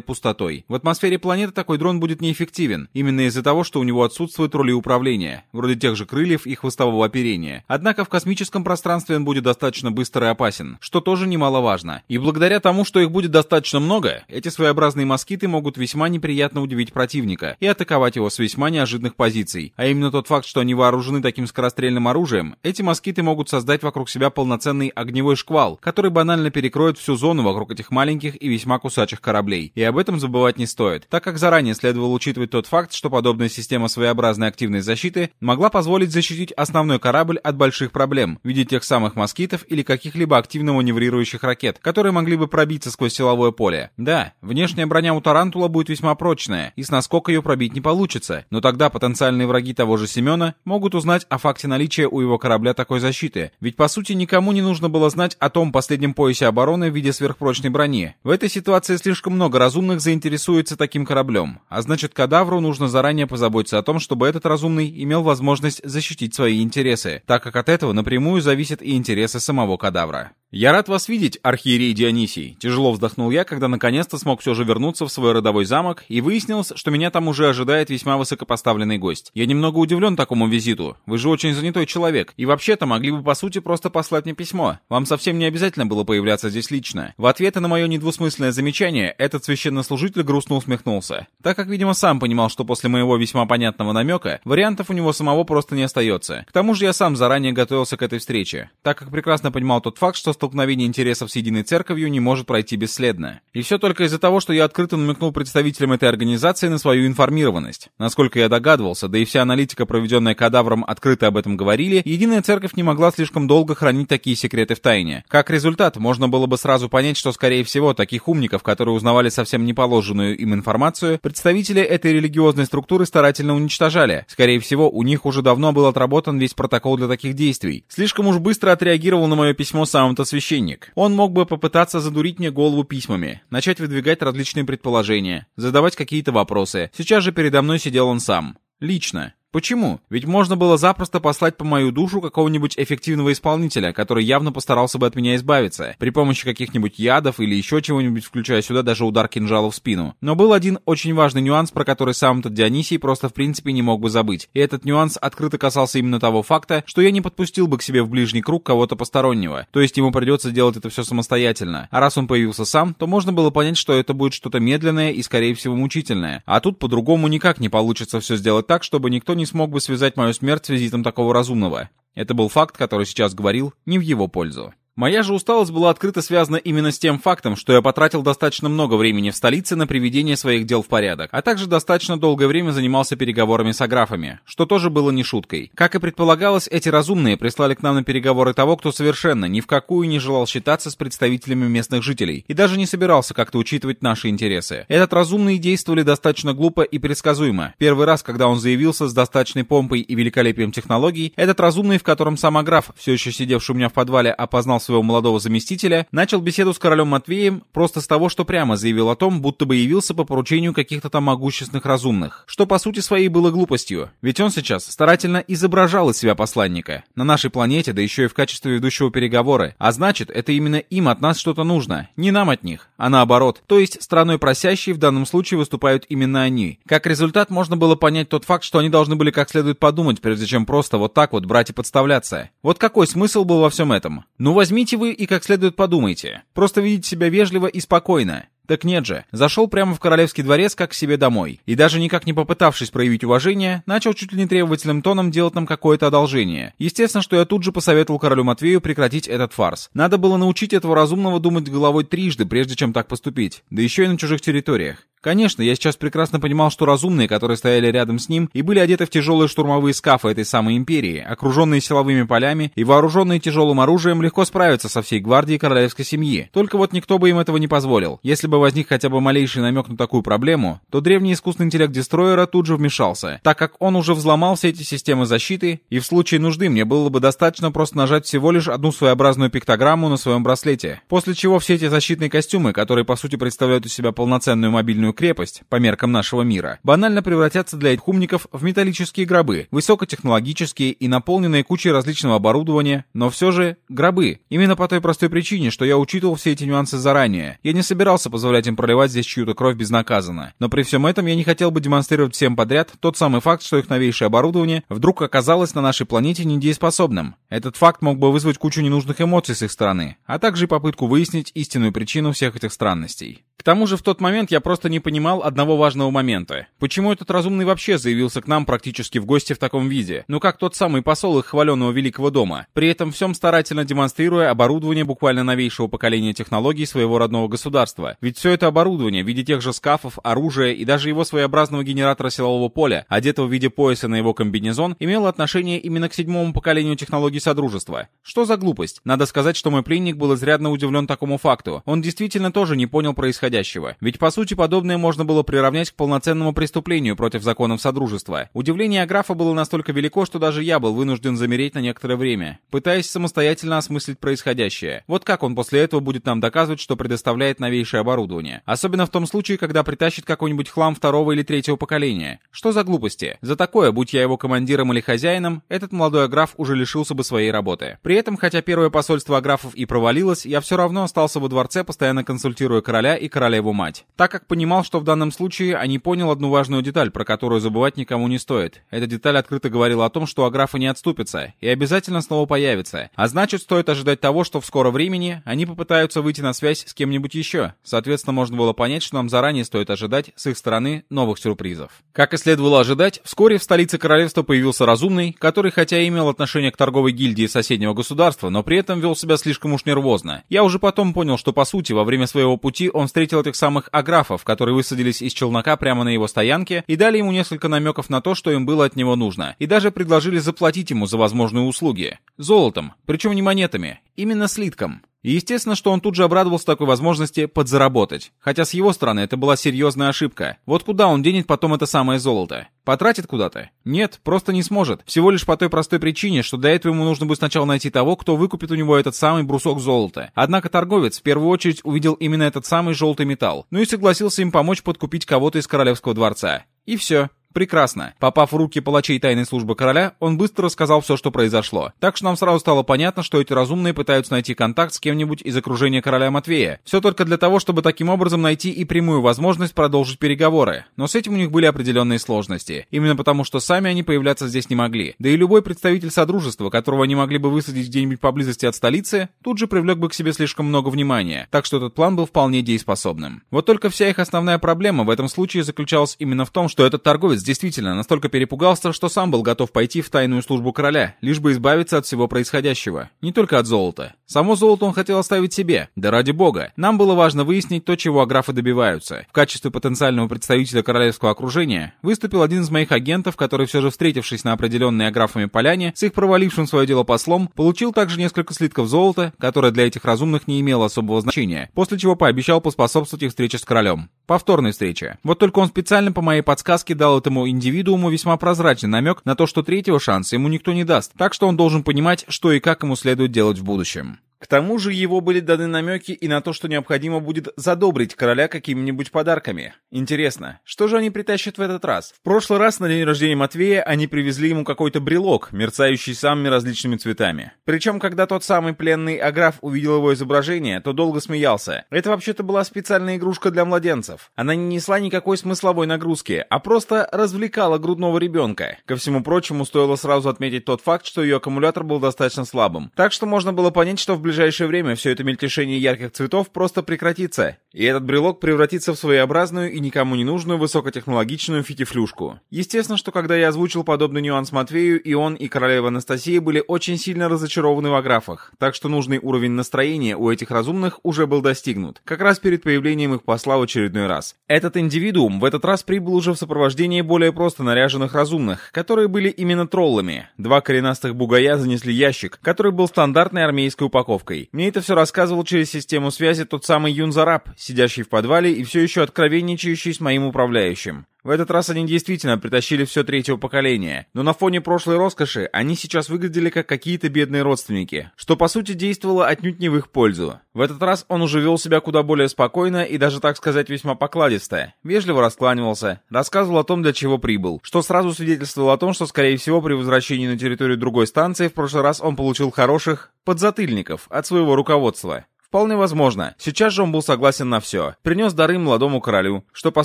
пустотой. В атмосфере планеты такой дрон будет неэффективен, именно из-за того, что у него отсутствуют роли управления, вроде тех же крыльев и хвостового оперения. Однако в космическом пространстве он будет достаточно быстр и опасен, что тоже немаловажно. И благодаря тому, что их будет достаточно много, эти своеобразные москиты могут весьма неприятно удивить противника и атаковать его с весьма неожиданных позиций. А именно тот факт, что они вооружены таким скорострельным оружием, эти москиты могут создать вокруг себя полноценный огневой шквал, который банально перекроет всю зону вокруг этих маленьких и весьма кусачих кораблей. И об этом забывать не стоит, так как заранее следовало учитывать тот факт, что подобная система своеобразной активной защиты могла позволить защитить основной корабль от больших проблем в виде тех самых москитов или каких-либо активно маневрирующих ракет, которые могли бы пробиться сквозь силовое поле. Да, внешняя броня у Тарантула будет весьма прочная, и с наскока ее пробить не получится, но тогда потенциальные враги того же Семена могут узнать о факте наличия у его корабля такой защиты, ведь по сути никому не нужно было знать о том последнем поясе обороны в виде сверхпрочной брони. В этой ситуации слишком много разумных заинтересуется таким кораблем, а значит кадавру нужно заранее позаботиться о том, чтобы этот разумный имел возможность защитить свои интересы, так как от этого напрямую зависят и интересы самого кадавра. «Я рад вас видеть, архиерей Дионисий», — тяжело вздохнул я, когда наконец-то смог все же вернуться в свой родовой замок, и выяснилось, что меня там уже ожидает весьма высокопоставленный гость. Я немного удивлен такому визиту. Вы же очень занятой человек, и вообще-то могли бы, по сути, просто послать мне письмо. Вам совсем не обязательно было появляться здесь лично. В ответ на мое недвусмысленное замечание, этот священнослужитель грустно усмехнулся, так как, видимо, сам понимал, что после моего весьма понятного намека, вариантов у него самого просто не остается. К тому же я сам заранее готовился к этой встрече, так как прекрасно понимал тот факт, что столкновение интересов с единой церковью не может пройти бесследно. И все только из-за того, что я открыто намекнул представителям этой организации на свою информированность. Насколько я догадывался, да и вся аналитика, проведенная кадавром, открыто об этом говорили, единая церковь не могла слишком долго хранить такие секреты в тайне. Как результат, можно было бы сразу понять, что, скорее всего, таких умников, которые узнавали совсем неположенную им информацию, представители этой религиозной структуры старательно уничтожали. Скорее всего, у них уже давно был отработан весь протокол для таких действий. Слишком уж быстро отреагировал на мое письмо сам-то священник. Он мог бы попытаться задурить мне голову письмами, начать выдвигать различные предположения, задавать какие-то вопросы. Сейчас же передо мной сидел он сам. Лично. Почему? Ведь можно было запросто послать по мою душу какого-нибудь эффективного исполнителя, который явно постарался бы от меня избавиться, при помощи каких-нибудь ядов или еще чего-нибудь, включая сюда даже удар кинжала в спину. Но был один очень важный нюанс, про который сам этот Дионисий просто в принципе не мог бы забыть. И этот нюанс открыто касался именно того факта, что я не подпустил бы к себе в ближний круг кого-то постороннего. То есть ему придется делать это все самостоятельно. А раз он появился сам, то можно было понять, что это будет что-то медленное и, скорее всего, мучительное. А тут по-другому никак не получится все сделать так, чтобы никто не не смог бы связать мою смерть с визитом такого разумного. Это был факт, который сейчас говорил не в его пользу. Моя же усталость была открыто связана именно с тем фактом, что я потратил достаточно много времени в столице на приведение своих дел в порядок, а также достаточно долгое время занимался переговорами с аграфами, что тоже было не шуткой. Как и предполагалось, эти разумные прислали к нам на переговоры того, кто совершенно ни в какую не желал считаться с представителями местных жителей и даже не собирался как-то учитывать наши интересы. Этот разумный действовали достаточно глупо и предсказуемо. Первый раз, когда он заявился с достаточной помпой и великолепием технологий, этот разумный, в котором сам аграф, все еще сидевший у меня в подвале, опознал
своего молодого заместителя, начал беседу с королем Матвеем просто с того, что прямо заявил о том, будто бы явился по поручению каких-то там могущественных разумных, что по сути своей было глупостью, ведь он сейчас старательно изображал из себя посланника. На нашей планете, да еще и в качестве ведущего переговоры. А значит, это именно им от нас что-то нужно, не нам от них, а наоборот. То есть страной просящей в данном случае выступают именно они. Как результат, можно было понять тот факт, что они должны были как следует подумать, прежде чем просто вот так вот брать и подставляться. Вот какой смысл был во всем этом? Ну возьмите вы и как следует подумайте. Просто ведите себя вежливо и спокойно. Так нет же, зашел прямо в королевский дворец как к себе домой. И даже никак не попытавшись проявить уважение, начал чуть ли не требовательным тоном делать нам какое-то одолжение. Естественно, что я тут же посоветовал королю Матвею прекратить этот фарс. Надо было научить этого разумного думать головой трижды, прежде чем так поступить. Да еще и на чужих территориях. Конечно, я сейчас прекрасно понимал, что разумные, которые стояли рядом с ним и были одеты в тяжелые штурмовые скафы этой самой империи, окруженные силовыми полями и вооруженные тяжелым оружием, легко справятся со всей гвардией королевской семьи. Только вот никто бы им этого не позволил. Если бы возник хотя бы малейший намек на такую проблему, то древний искусственный интеллект Дестроера тут же вмешался, так как он уже взломал все эти системы защиты, и в случае нужды мне было бы достаточно просто нажать всего лишь одну своеобразную пиктограмму на своем браслете, после чего все эти защитные костюмы, которые по сути представляют из себя полноценную мобильную крепость, по меркам нашего мира, банально превратятся для этих умников в металлические гробы, высокотехнологические и наполненные кучей различного оборудования, но все же гробы. Именно по той простой причине, что я учитывал все эти нюансы заранее. Я не собирался позволять им проливать здесь чью-то кровь безнаказанно. Но при всем этом я не хотел бы демонстрировать всем подряд тот самый факт, что их новейшее оборудование вдруг оказалось на нашей планете недееспособным. Этот факт мог бы вызвать кучу ненужных эмоций с их стороны, а также попытку выяснить истинную причину всех этих странностей. Тому же в тот момент я просто не понимал одного важного момента. Почему этот разумный вообще заявился к нам практически в гости в таком виде? Ну как тот самый посол их хваленного Великого дома. При этом всем старательно демонстрируя оборудование буквально новейшего поколения технологий своего родного государства. Ведь все это оборудование в виде тех же скафов, оружия и даже его своеобразного генератора силового поля, одетого в виде пояса на его комбинезон, имело отношение именно к седьмому поколению технологий Содружества. Что за глупость? Надо сказать, что мой пленник был изрядно удивлен такому факту. Он действительно тоже не понял происходящего. Ведь по сути подобное можно было приравнять к полноценному преступлению против законов Содружества. Удивление Аграфа было настолько велико, что даже я был вынужден замереть на некоторое время, пытаясь самостоятельно осмыслить происходящее. Вот как он после этого будет нам доказывать, что предоставляет новейшее оборудование. Особенно в том случае, когда притащит какой-нибудь хлам второго или третьего поколения. Что за глупости? За такое, будь я его командиром или хозяином, этот молодой Аграф уже лишился бы своей работы. При этом, хотя первое посольство Аграфов и провалилось, я все равно остался во дворце, постоянно консультируя короля и королеву мать. Так как понимал, что в данном случае, а не понял одну важную деталь, про которую забывать никому не стоит. Эта деталь открыто говорила о том, что Аграфы не отступятся и обязательно снова появятся. А значит, стоит ожидать того, что в скором времени они попытаются выйти на связь с кем-нибудь еще. Соответственно, можно было понять, что нам заранее стоит ожидать с их стороны новых сюрпризов. Как и следовало ожидать, вскоре в столице королевства появился разумный, который хотя и имел отношение к торговой гильдии соседнего государства, но при этом вел себя слишком уж нервозно. Я уже потом понял, что по сути во время своего пути он встретил этих самых аграфов, которые высадились из челнока прямо на его стоянке и дали ему несколько намеков на то, что им было от него нужно, и даже предложили заплатить ему за возможные услуги. Золотом, причем не монетами, именно слитком. И естественно, что он тут же обрадовался такой возможности подзаработать. Хотя с его стороны это была серьезная ошибка. Вот куда он денет потом это самое золото? Потратит куда-то? Нет, просто не сможет. Всего лишь по той простой причине, что для этого ему нужно будет сначала найти того, кто выкупит у него этот самый брусок золота. Однако торговец в первую очередь увидел именно этот самый желтый металл. Ну и согласился им помочь подкупить кого-то из королевского дворца. И все. Прекрасно. Попав в руки палачей тайной службы короля, он быстро рассказал все, что произошло. Так что нам сразу стало понятно, что эти разумные пытаются найти контакт с кем-нибудь из окружения короля Матвея. Все только для того, чтобы таким образом найти и прямую возможность продолжить переговоры. Но с этим у них были определенные сложности. Именно потому, что сами они появляться здесь не могли. Да и любой представитель Содружества, которого они могли бы высадить где-нибудь поблизости от столицы, тут же привлек бы к себе слишком много внимания. Так что этот план был вполне дееспособным. Вот только вся их основная проблема в этом случае заключалась именно в том, что этот торговец действительно настолько перепугался, что сам был готов пойти в тайную службу короля, лишь бы избавиться от всего происходящего. Не только от золота. Само золото он хотел оставить себе. Да ради бога. Нам было важно выяснить то, чего аграфы добиваются. В качестве потенциального представителя королевского окружения выступил один из моих агентов, который все же встретившись на определенной аграфами поляне, с их провалившим свое дело послом, получил также несколько слитков золота, которое для этих разумных не имело особого значения, после чего пообещал поспособствовать их встрече с королем. Повторной встрече. Вот только он специально по моей подсказке дал этому индивидууму весьма прозрачный намек на то, что третьего шанса ему никто не даст, так что он должен понимать, что и как ему следует делать в будущем. К тому же его были даны намеки и на то, что необходимо будет задобрить короля какими-нибудь подарками. Интересно, что же они притащат в этот раз? В прошлый раз на день рождения Матвея они привезли ему какой-то брелок, мерцающий самыми различными цветами. Причем, когда тот самый пленный Аграф увидел его изображение, то долго смеялся. Это вообще-то была специальная игрушка для младенцев. Она не несла никакой смысловой нагрузки, а просто развлекала грудного ребенка. Ко всему прочему, стоило сразу отметить тот факт, что ее аккумулятор был достаточно слабым. Так что можно было понять, что в ближайшее время все это мельтешение ярких цветов просто прекратится, и этот брелок превратится в своеобразную и никому не нужную высокотехнологичную фитифлюшку. Естественно, что когда я озвучил подобный нюанс Матвею, и он, и королева Анастасия были очень сильно разочарованы в аграфах, так что нужный уровень настроения у этих разумных уже был достигнут, как раз перед появлением их посла в очередной раз. Этот индивидуум в этот раз прибыл уже в сопровождении более просто наряженных разумных, которые были именно троллами. Два коренастых бугая занесли ящик, который был стандартной армейской упаковкой. Мне это все рассказывал через систему связи тот самый Юнзараб, сидящий в подвале и все еще откровенничающий с моим управляющим. В этот раз они действительно притащили все третьего поколения, но на фоне прошлой роскоши они сейчас выглядели как какие-то бедные родственники, что по сути действовало отнюдь не в их пользу. В этот раз он уже вел себя куда более спокойно и даже, так сказать, весьма покладисто. Вежливо раскланивался, рассказывал о том, для чего прибыл, что сразу свидетельствовало о том, что, скорее всего, при возвращении на территорию другой станции в прошлый раз он получил хороших подзатыльников от своего руководства. Вполне возможно. Сейчас же он был согласен на все. Принес дары молодому королю, что по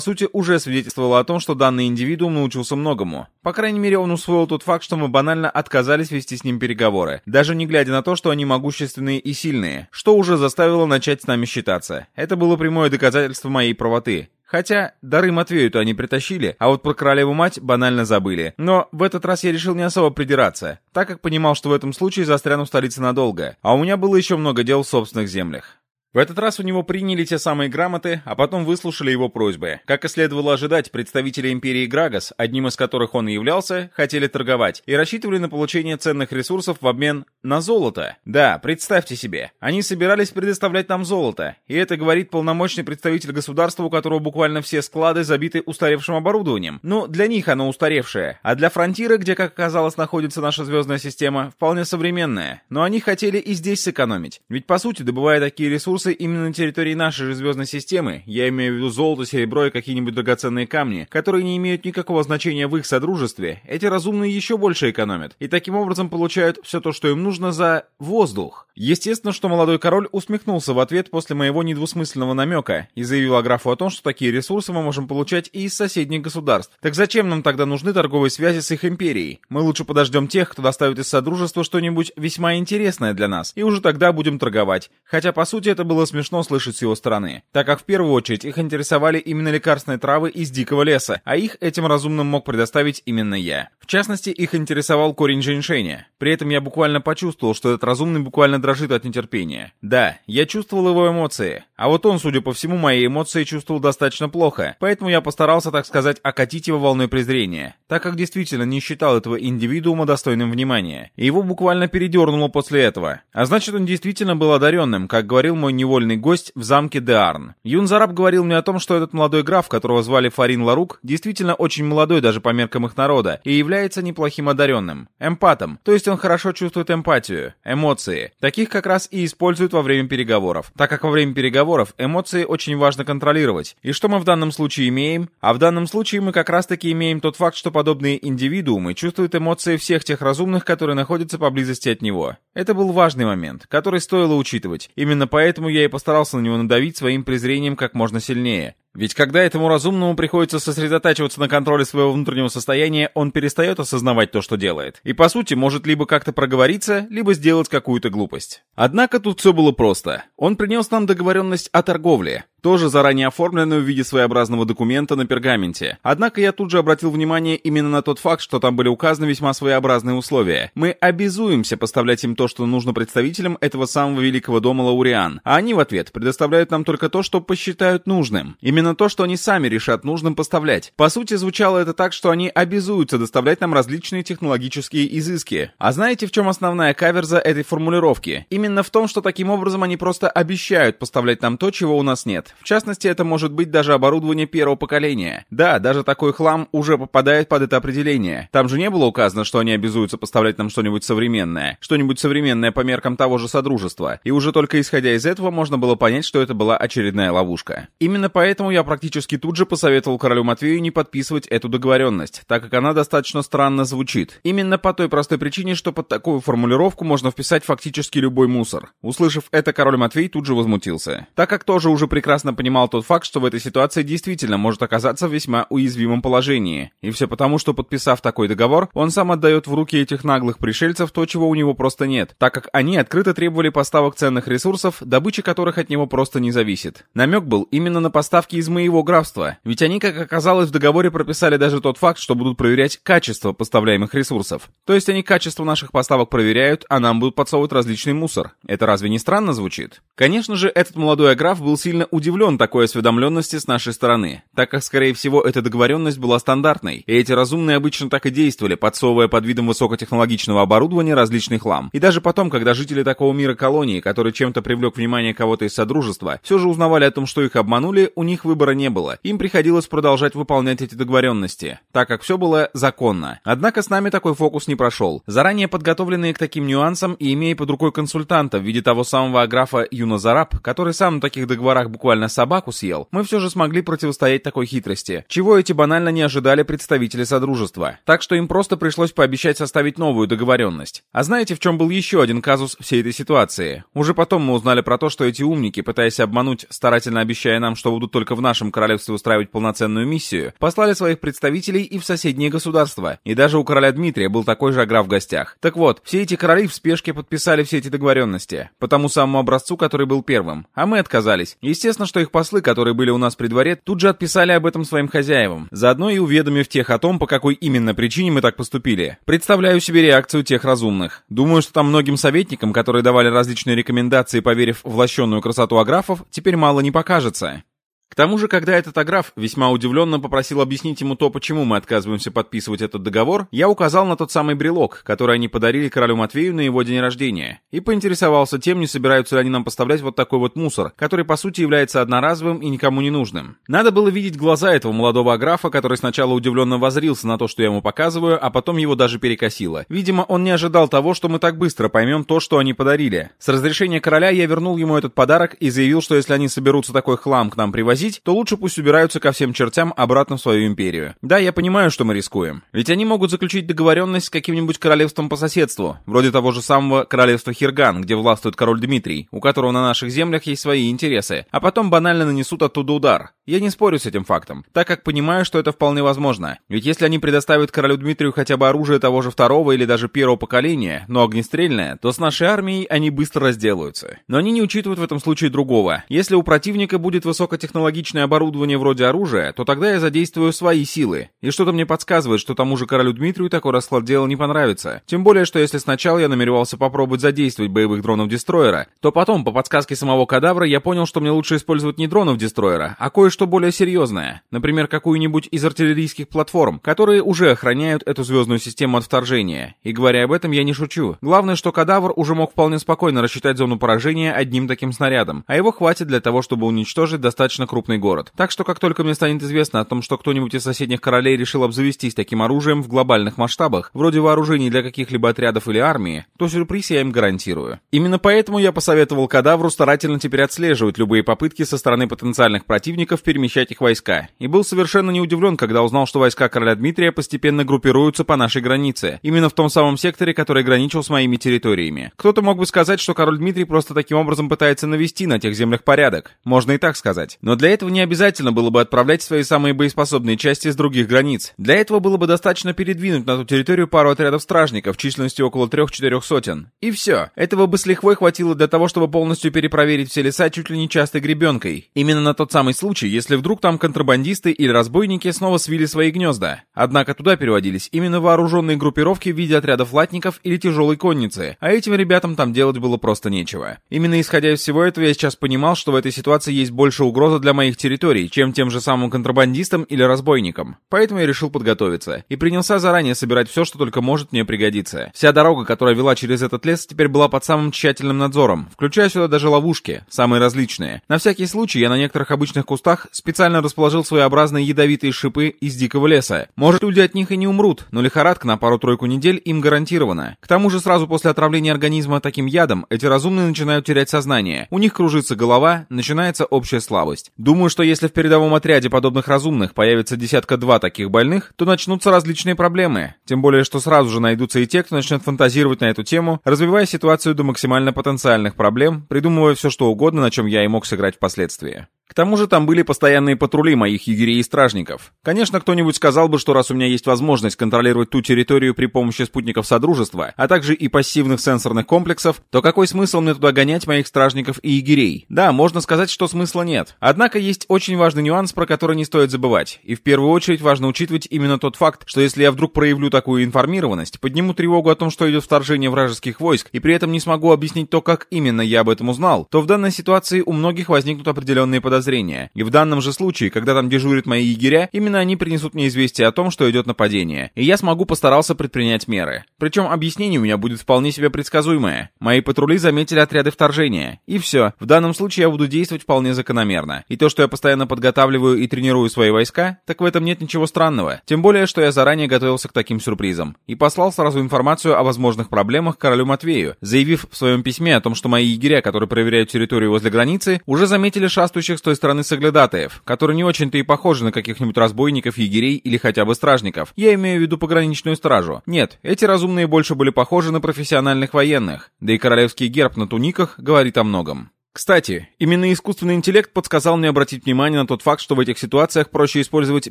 сути уже свидетельствовало о том, что данный индивидуум научился многому. По крайней мере, он усвоил тот факт, что мы банально отказались вести с ним переговоры, даже не глядя на то, что они могущественные и сильные, что уже заставило начать с нами считаться. Это было прямое доказательство моей правоты. Хотя дары Матвею-то они притащили, а вот про королеву-мать банально забыли. Но в этот раз я решил не особо придираться, так как понимал, что в этом случае застряну в столице надолго, а у меня было еще много дел в собственных землях. В этот раз у него приняли те самые грамоты, а потом выслушали его просьбы. Как и следовало ожидать, представители империи Грагас, одним из которых он и являлся, хотели торговать и рассчитывали на получение ценных ресурсов в обмен на золото. Да, представьте себе, они собирались предоставлять нам золото, и это говорит полномочный представитель государства, у которого буквально все склады забиты устаревшим оборудованием. Ну, для них оно устаревшее, а для фронтира, где, как оказалось, находится наша звездная система, вполне современная. Но они хотели и здесь сэкономить, ведь по сути, добывая такие ресурсы, ресурсы именно на территории нашей же звездной системы, я имею в виду золото, серебро и какие-нибудь драгоценные камни, которые не имеют никакого значения в их содружестве, эти разумные еще больше экономят, и таким образом получают все то, что им нужно за воздух. Естественно, что молодой король усмехнулся в ответ после моего недвусмысленного намека и заявил Аграфу о том, что такие ресурсы мы можем получать и из соседних государств. Так зачем нам тогда нужны торговые связи с их империей? Мы лучше подождем тех, кто доставит из Содружества что-нибудь весьма интересное для нас, и уже тогда будем торговать. Хотя, по сути, это было смешно слышать с его стороны, так как в первую очередь их интересовали именно лекарственные травы из дикого леса, а их этим разумным мог предоставить именно я. В частности, их интересовал корень женьшеня. При этом я буквально почувствовал, что этот разумный буквально дрожит от нетерпения. Да, я чувствовал его эмоции, а вот он, судя по всему, мои эмоции чувствовал достаточно плохо, поэтому я постарался, так сказать, окатить его волной презрения, так как действительно не считал этого индивидуума достойным внимания. И его буквально передернуло после этого. А значит, он действительно был одаренным, как говорил мой невольный гость в замке Деарн. Юнзараб говорил мне о том, что этот молодой граф, которого звали Фарин Ларук, действительно очень молодой даже по меркам их народа, и является неплохим одаренным. Эмпатом, то есть он хорошо чувствует эмпатию, эмоции. Таких как раз и используют во время переговоров. Так как во время переговоров эмоции очень важно контролировать. И что мы в данном случае имеем? А в данном случае мы как раз таки имеем тот факт, что подобные индивидуумы чувствуют эмоции всех тех разумных, которые находятся поблизости от него. Это был важный момент, который стоило учитывать. Именно поэтому я и постарался на него надавить своим презрением как можно сильнее. Ведь когда этому разумному приходится сосредотачиваться на контроле своего внутреннего состояния, он перестает осознавать то, что делает. И по сути может либо как-то проговориться, либо сделать какую-то глупость. Однако тут все было просто. Он принес нам договоренность о торговле тоже заранее оформленную в виде своеобразного документа на пергаменте. Однако я тут же обратил внимание именно на тот факт, что там были указаны весьма своеобразные условия. Мы обязуемся поставлять им то, что нужно представителям этого самого великого дома Лауриан, а они в ответ предоставляют нам только то, что посчитают нужным. Именно то, что они сами решат нужным поставлять. По сути, звучало это так, что они обязуются доставлять нам различные технологические изыски. А знаете, в чем основная каверза этой формулировки? Именно в том, что таким образом они просто обещают поставлять нам то, чего у нас нет. В частности, это может быть даже оборудование первого поколения. Да, даже такой хлам уже попадает под это определение. Там же не было указано, что они обязуются поставлять нам что-нибудь современное. Что-нибудь современное по меркам того же Содружества. И уже только исходя из этого можно было понять, что это была очередная ловушка. Именно поэтому я практически тут же посоветовал королю Матвею не подписывать эту договоренность, так как она достаточно странно звучит. Именно по той простой причине, что под такую формулировку можно вписать фактически любой мусор. Услышав это, король Матвей тут же возмутился. Так как тоже уже прекрасно понимал тот факт, что в этой ситуации действительно может оказаться в весьма уязвимом положении. И все потому, что подписав такой договор, он сам отдает в руки этих наглых пришельцев то, чего у него просто нет, так как они открыто требовали поставок ценных ресурсов, добыча которых от него просто не зависит. Намек был именно на поставки из моего графства, ведь они, как оказалось, в договоре прописали даже тот факт, что будут проверять качество поставляемых ресурсов. То есть они качество наших поставок проверяют, а нам будут подсовывать различный мусор. Это разве не странно звучит? Конечно же, этот молодой аграф был сильно удивлен такой осведомленности с нашей стороны, так как, скорее всего, эта договоренность была стандартной, и эти разумные обычно так и действовали, подсовывая под видом высокотехнологичного оборудования различный хлам. И даже потом, когда жители такого мира колонии, который чем-то привлек внимание кого-то из Содружества, все же узнавали о том, что их обманули, у них выбора не было. Им приходилось продолжать выполнять эти договоренности, так как все было законно. Однако с нами такой фокус не прошел. Заранее подготовленные к таким нюансам и имея под рукой консультанта в виде того самого аграфа Юна Зараб, который сам на таких договорах буквально собаку съел, мы все же смогли противостоять такой хитрости, чего эти банально не ожидали представители Содружества. Так что им просто пришлось пообещать составить новую договоренность. А знаете, в чем был еще один казус всей этой ситуации? Уже потом мы узнали про то, что эти умники, пытаясь обмануть, старательно обещая нам, что будут только в нашем королевстве устраивать полноценную миссию, послали своих представителей и в соседние государства. И даже у короля Дмитрия был такой же аграф в гостях. Так вот, все эти короли в спешке подписали все эти договоренности. По тому самому образцу, который был первым. А мы отказались. Естественно, что их послы, которые были у нас при дворе, тут же отписали об этом своим хозяевам. Заодно и уведомив тех о том, по какой именно причине мы так поступили. Представляю себе реакцию тех разумных. Думаю, что там многим советникам, которые давали различные рекомендации, поверив в лощенную красоту аграфов, теперь мало не покажется. К тому же, когда этот аграф весьма удивленно попросил объяснить ему то, почему мы отказываемся подписывать этот договор, я указал на тот самый брелок, который они подарили королю Матвею на его день рождения, и поинтересовался тем, не собираются ли они нам поставлять вот такой вот мусор, который по сути является одноразовым и никому не нужным. Надо было видеть глаза этого молодого аграфа, который сначала удивленно возрился на то, что я ему показываю, а потом его даже перекосило. Видимо, он не ожидал того, что мы так быстро поймем то, что они подарили. С разрешения короля я вернул ему этот подарок и заявил, что если они соберутся такой хлам к нам привозить, возить, то лучше пусть убираются ко всем чертям обратно в свою империю. Да, я понимаю, что мы рискуем. Ведь они могут заключить договоренность с каким-нибудь королевством по соседству, вроде того же самого королевства Хирган, где властвует король Дмитрий, у которого на наших землях есть свои интересы, а потом банально нанесут оттуда удар. Я не спорю с этим фактом, так как понимаю, что это вполне возможно. Ведь если они предоставят королю Дмитрию хотя бы оружие того же второго или даже первого поколения, но огнестрельное, то с нашей армией они быстро разделаются. Но они не учитывают в этом случае другого. Если у противника будет высокотехнологичное технологичное оборудование вроде оружия, то тогда я задействую свои силы. И что-то мне подсказывает, что тому же королю Дмитрию такой расклад дела не понравится. Тем более, что если сначала я намеревался попробовать задействовать боевых дронов Дестройера, то потом, по подсказке самого кадавра, я понял, что мне лучше использовать не дронов Дестройера, а кое-что более серьезное. Например, какую-нибудь из артиллерийских платформ, которые уже охраняют эту звездную систему от вторжения. И говоря об этом, я не шучу. Главное, что кадавр уже мог вполне спокойно рассчитать зону поражения одним таким снарядом, а его хватит для того, чтобы уничтожить достаточно крупный крупный город. Так что как только мне станет известно о том, что кто-нибудь из соседних королей решил обзавестись таким оружием в глобальных масштабах, вроде вооружений для каких-либо отрядов или армии, то сюрприз я им гарантирую. Именно поэтому я посоветовал кадавру старательно теперь отслеживать любые попытки со стороны потенциальных противников перемещать их войска. И был совершенно не удивлен, когда узнал, что войска короля Дмитрия постепенно группируются по нашей границе. Именно в том самом секторе, который граничил с моими территориями. Кто-то мог бы сказать, что король Дмитрий просто таким образом пытается навести на тех землях порядок. Можно и так сказать. Но для этого не обязательно было бы отправлять свои самые боеспособные части с других границ. Для этого было бы достаточно передвинуть на ту территорию пару отрядов стражников численностью около трех-четырех сотен. И все. Этого бы с лихвой хватило для того, чтобы полностью перепроверить все леса чуть ли не частой гребенкой. Именно на тот самый случай, если вдруг там контрабандисты или разбойники снова свили свои гнезда. Однако туда переводились именно вооруженные группировки в виде отрядов латников или тяжелой конницы, а этим ребятам там делать было просто нечего. Именно исходя из всего этого я сейчас понимал, что в этой ситуации есть больше угроза для моих территорий, чем тем же самым контрабандистам или разбойникам. Поэтому я решил подготовиться и принялся заранее собирать все, что только может мне пригодиться. Вся дорога, которая вела через этот лес, теперь была под самым тщательным надзором, включая сюда даже ловушки, самые различные. На всякий случай я на некоторых обычных кустах специально расположил своеобразные ядовитые шипы из дикого леса. Может, люди от них и не умрут, но лихорадка на пару-тройку недель им гарантирована. К тому же сразу после отравления организма таким ядом, эти разумные начинают терять сознание. У них кружится голова, начинается общая слабость. Думаю, что если в передовом отряде подобных разумных появится десятка-два таких больных, то начнутся различные проблемы. Тем более, что сразу же найдутся и те, кто начнет фантазировать на эту тему, развивая ситуацию до максимально потенциальных проблем, придумывая все что угодно, на чем я и мог сыграть впоследствии. К тому же там были постоянные патрули моих егерей и стражников. Конечно, кто-нибудь сказал бы, что раз у меня есть возможность контролировать ту территорию при помощи спутников Содружества, а также и пассивных сенсорных комплексов, то какой смысл мне туда гонять моих стражников и егерей? Да, можно сказать, что смысла нет. Однако есть очень важный нюанс, про который не стоит забывать. И в первую очередь важно учитывать именно тот факт, что если я вдруг проявлю такую информированность, подниму тревогу о том, что идет вторжение вражеских войск, и при этом не смогу объяснить то, как именно я об этом узнал, то в данной ситуации у многих возникнут определенные подозрения. И в данном же случае, когда там дежурят мои егеря, именно они принесут мне известие о том, что идет нападение. И я смогу постараться предпринять меры. Причем объяснение у меня будет вполне себе предсказуемое. Мои патрули заметили отряды вторжения. И все. В данном случае я буду действовать вполне закономерно. И то, что я постоянно подготавливаю и тренирую свои войска, так в этом нет ничего странного. Тем более, что я заранее готовился к таким сюрпризам. И послал сразу информацию о возможных проблемах королю Матвею, заявив в своем письме о том, что мои егеря, которые проверяют территорию возле границы, уже заметили шастающих с той стороны соглядатаев, которые не очень-то и похожи на каких-нибудь разбойников, егерей или хотя бы стражников. Я имею в виду пограничную стражу. Нет, эти разумные больше были похожи на профессиональных военных, да и королевский герб на туниках говорит о многом. Кстати, именно искусственный интеллект подсказал мне обратить внимание на тот факт, что в этих ситуациях проще использовать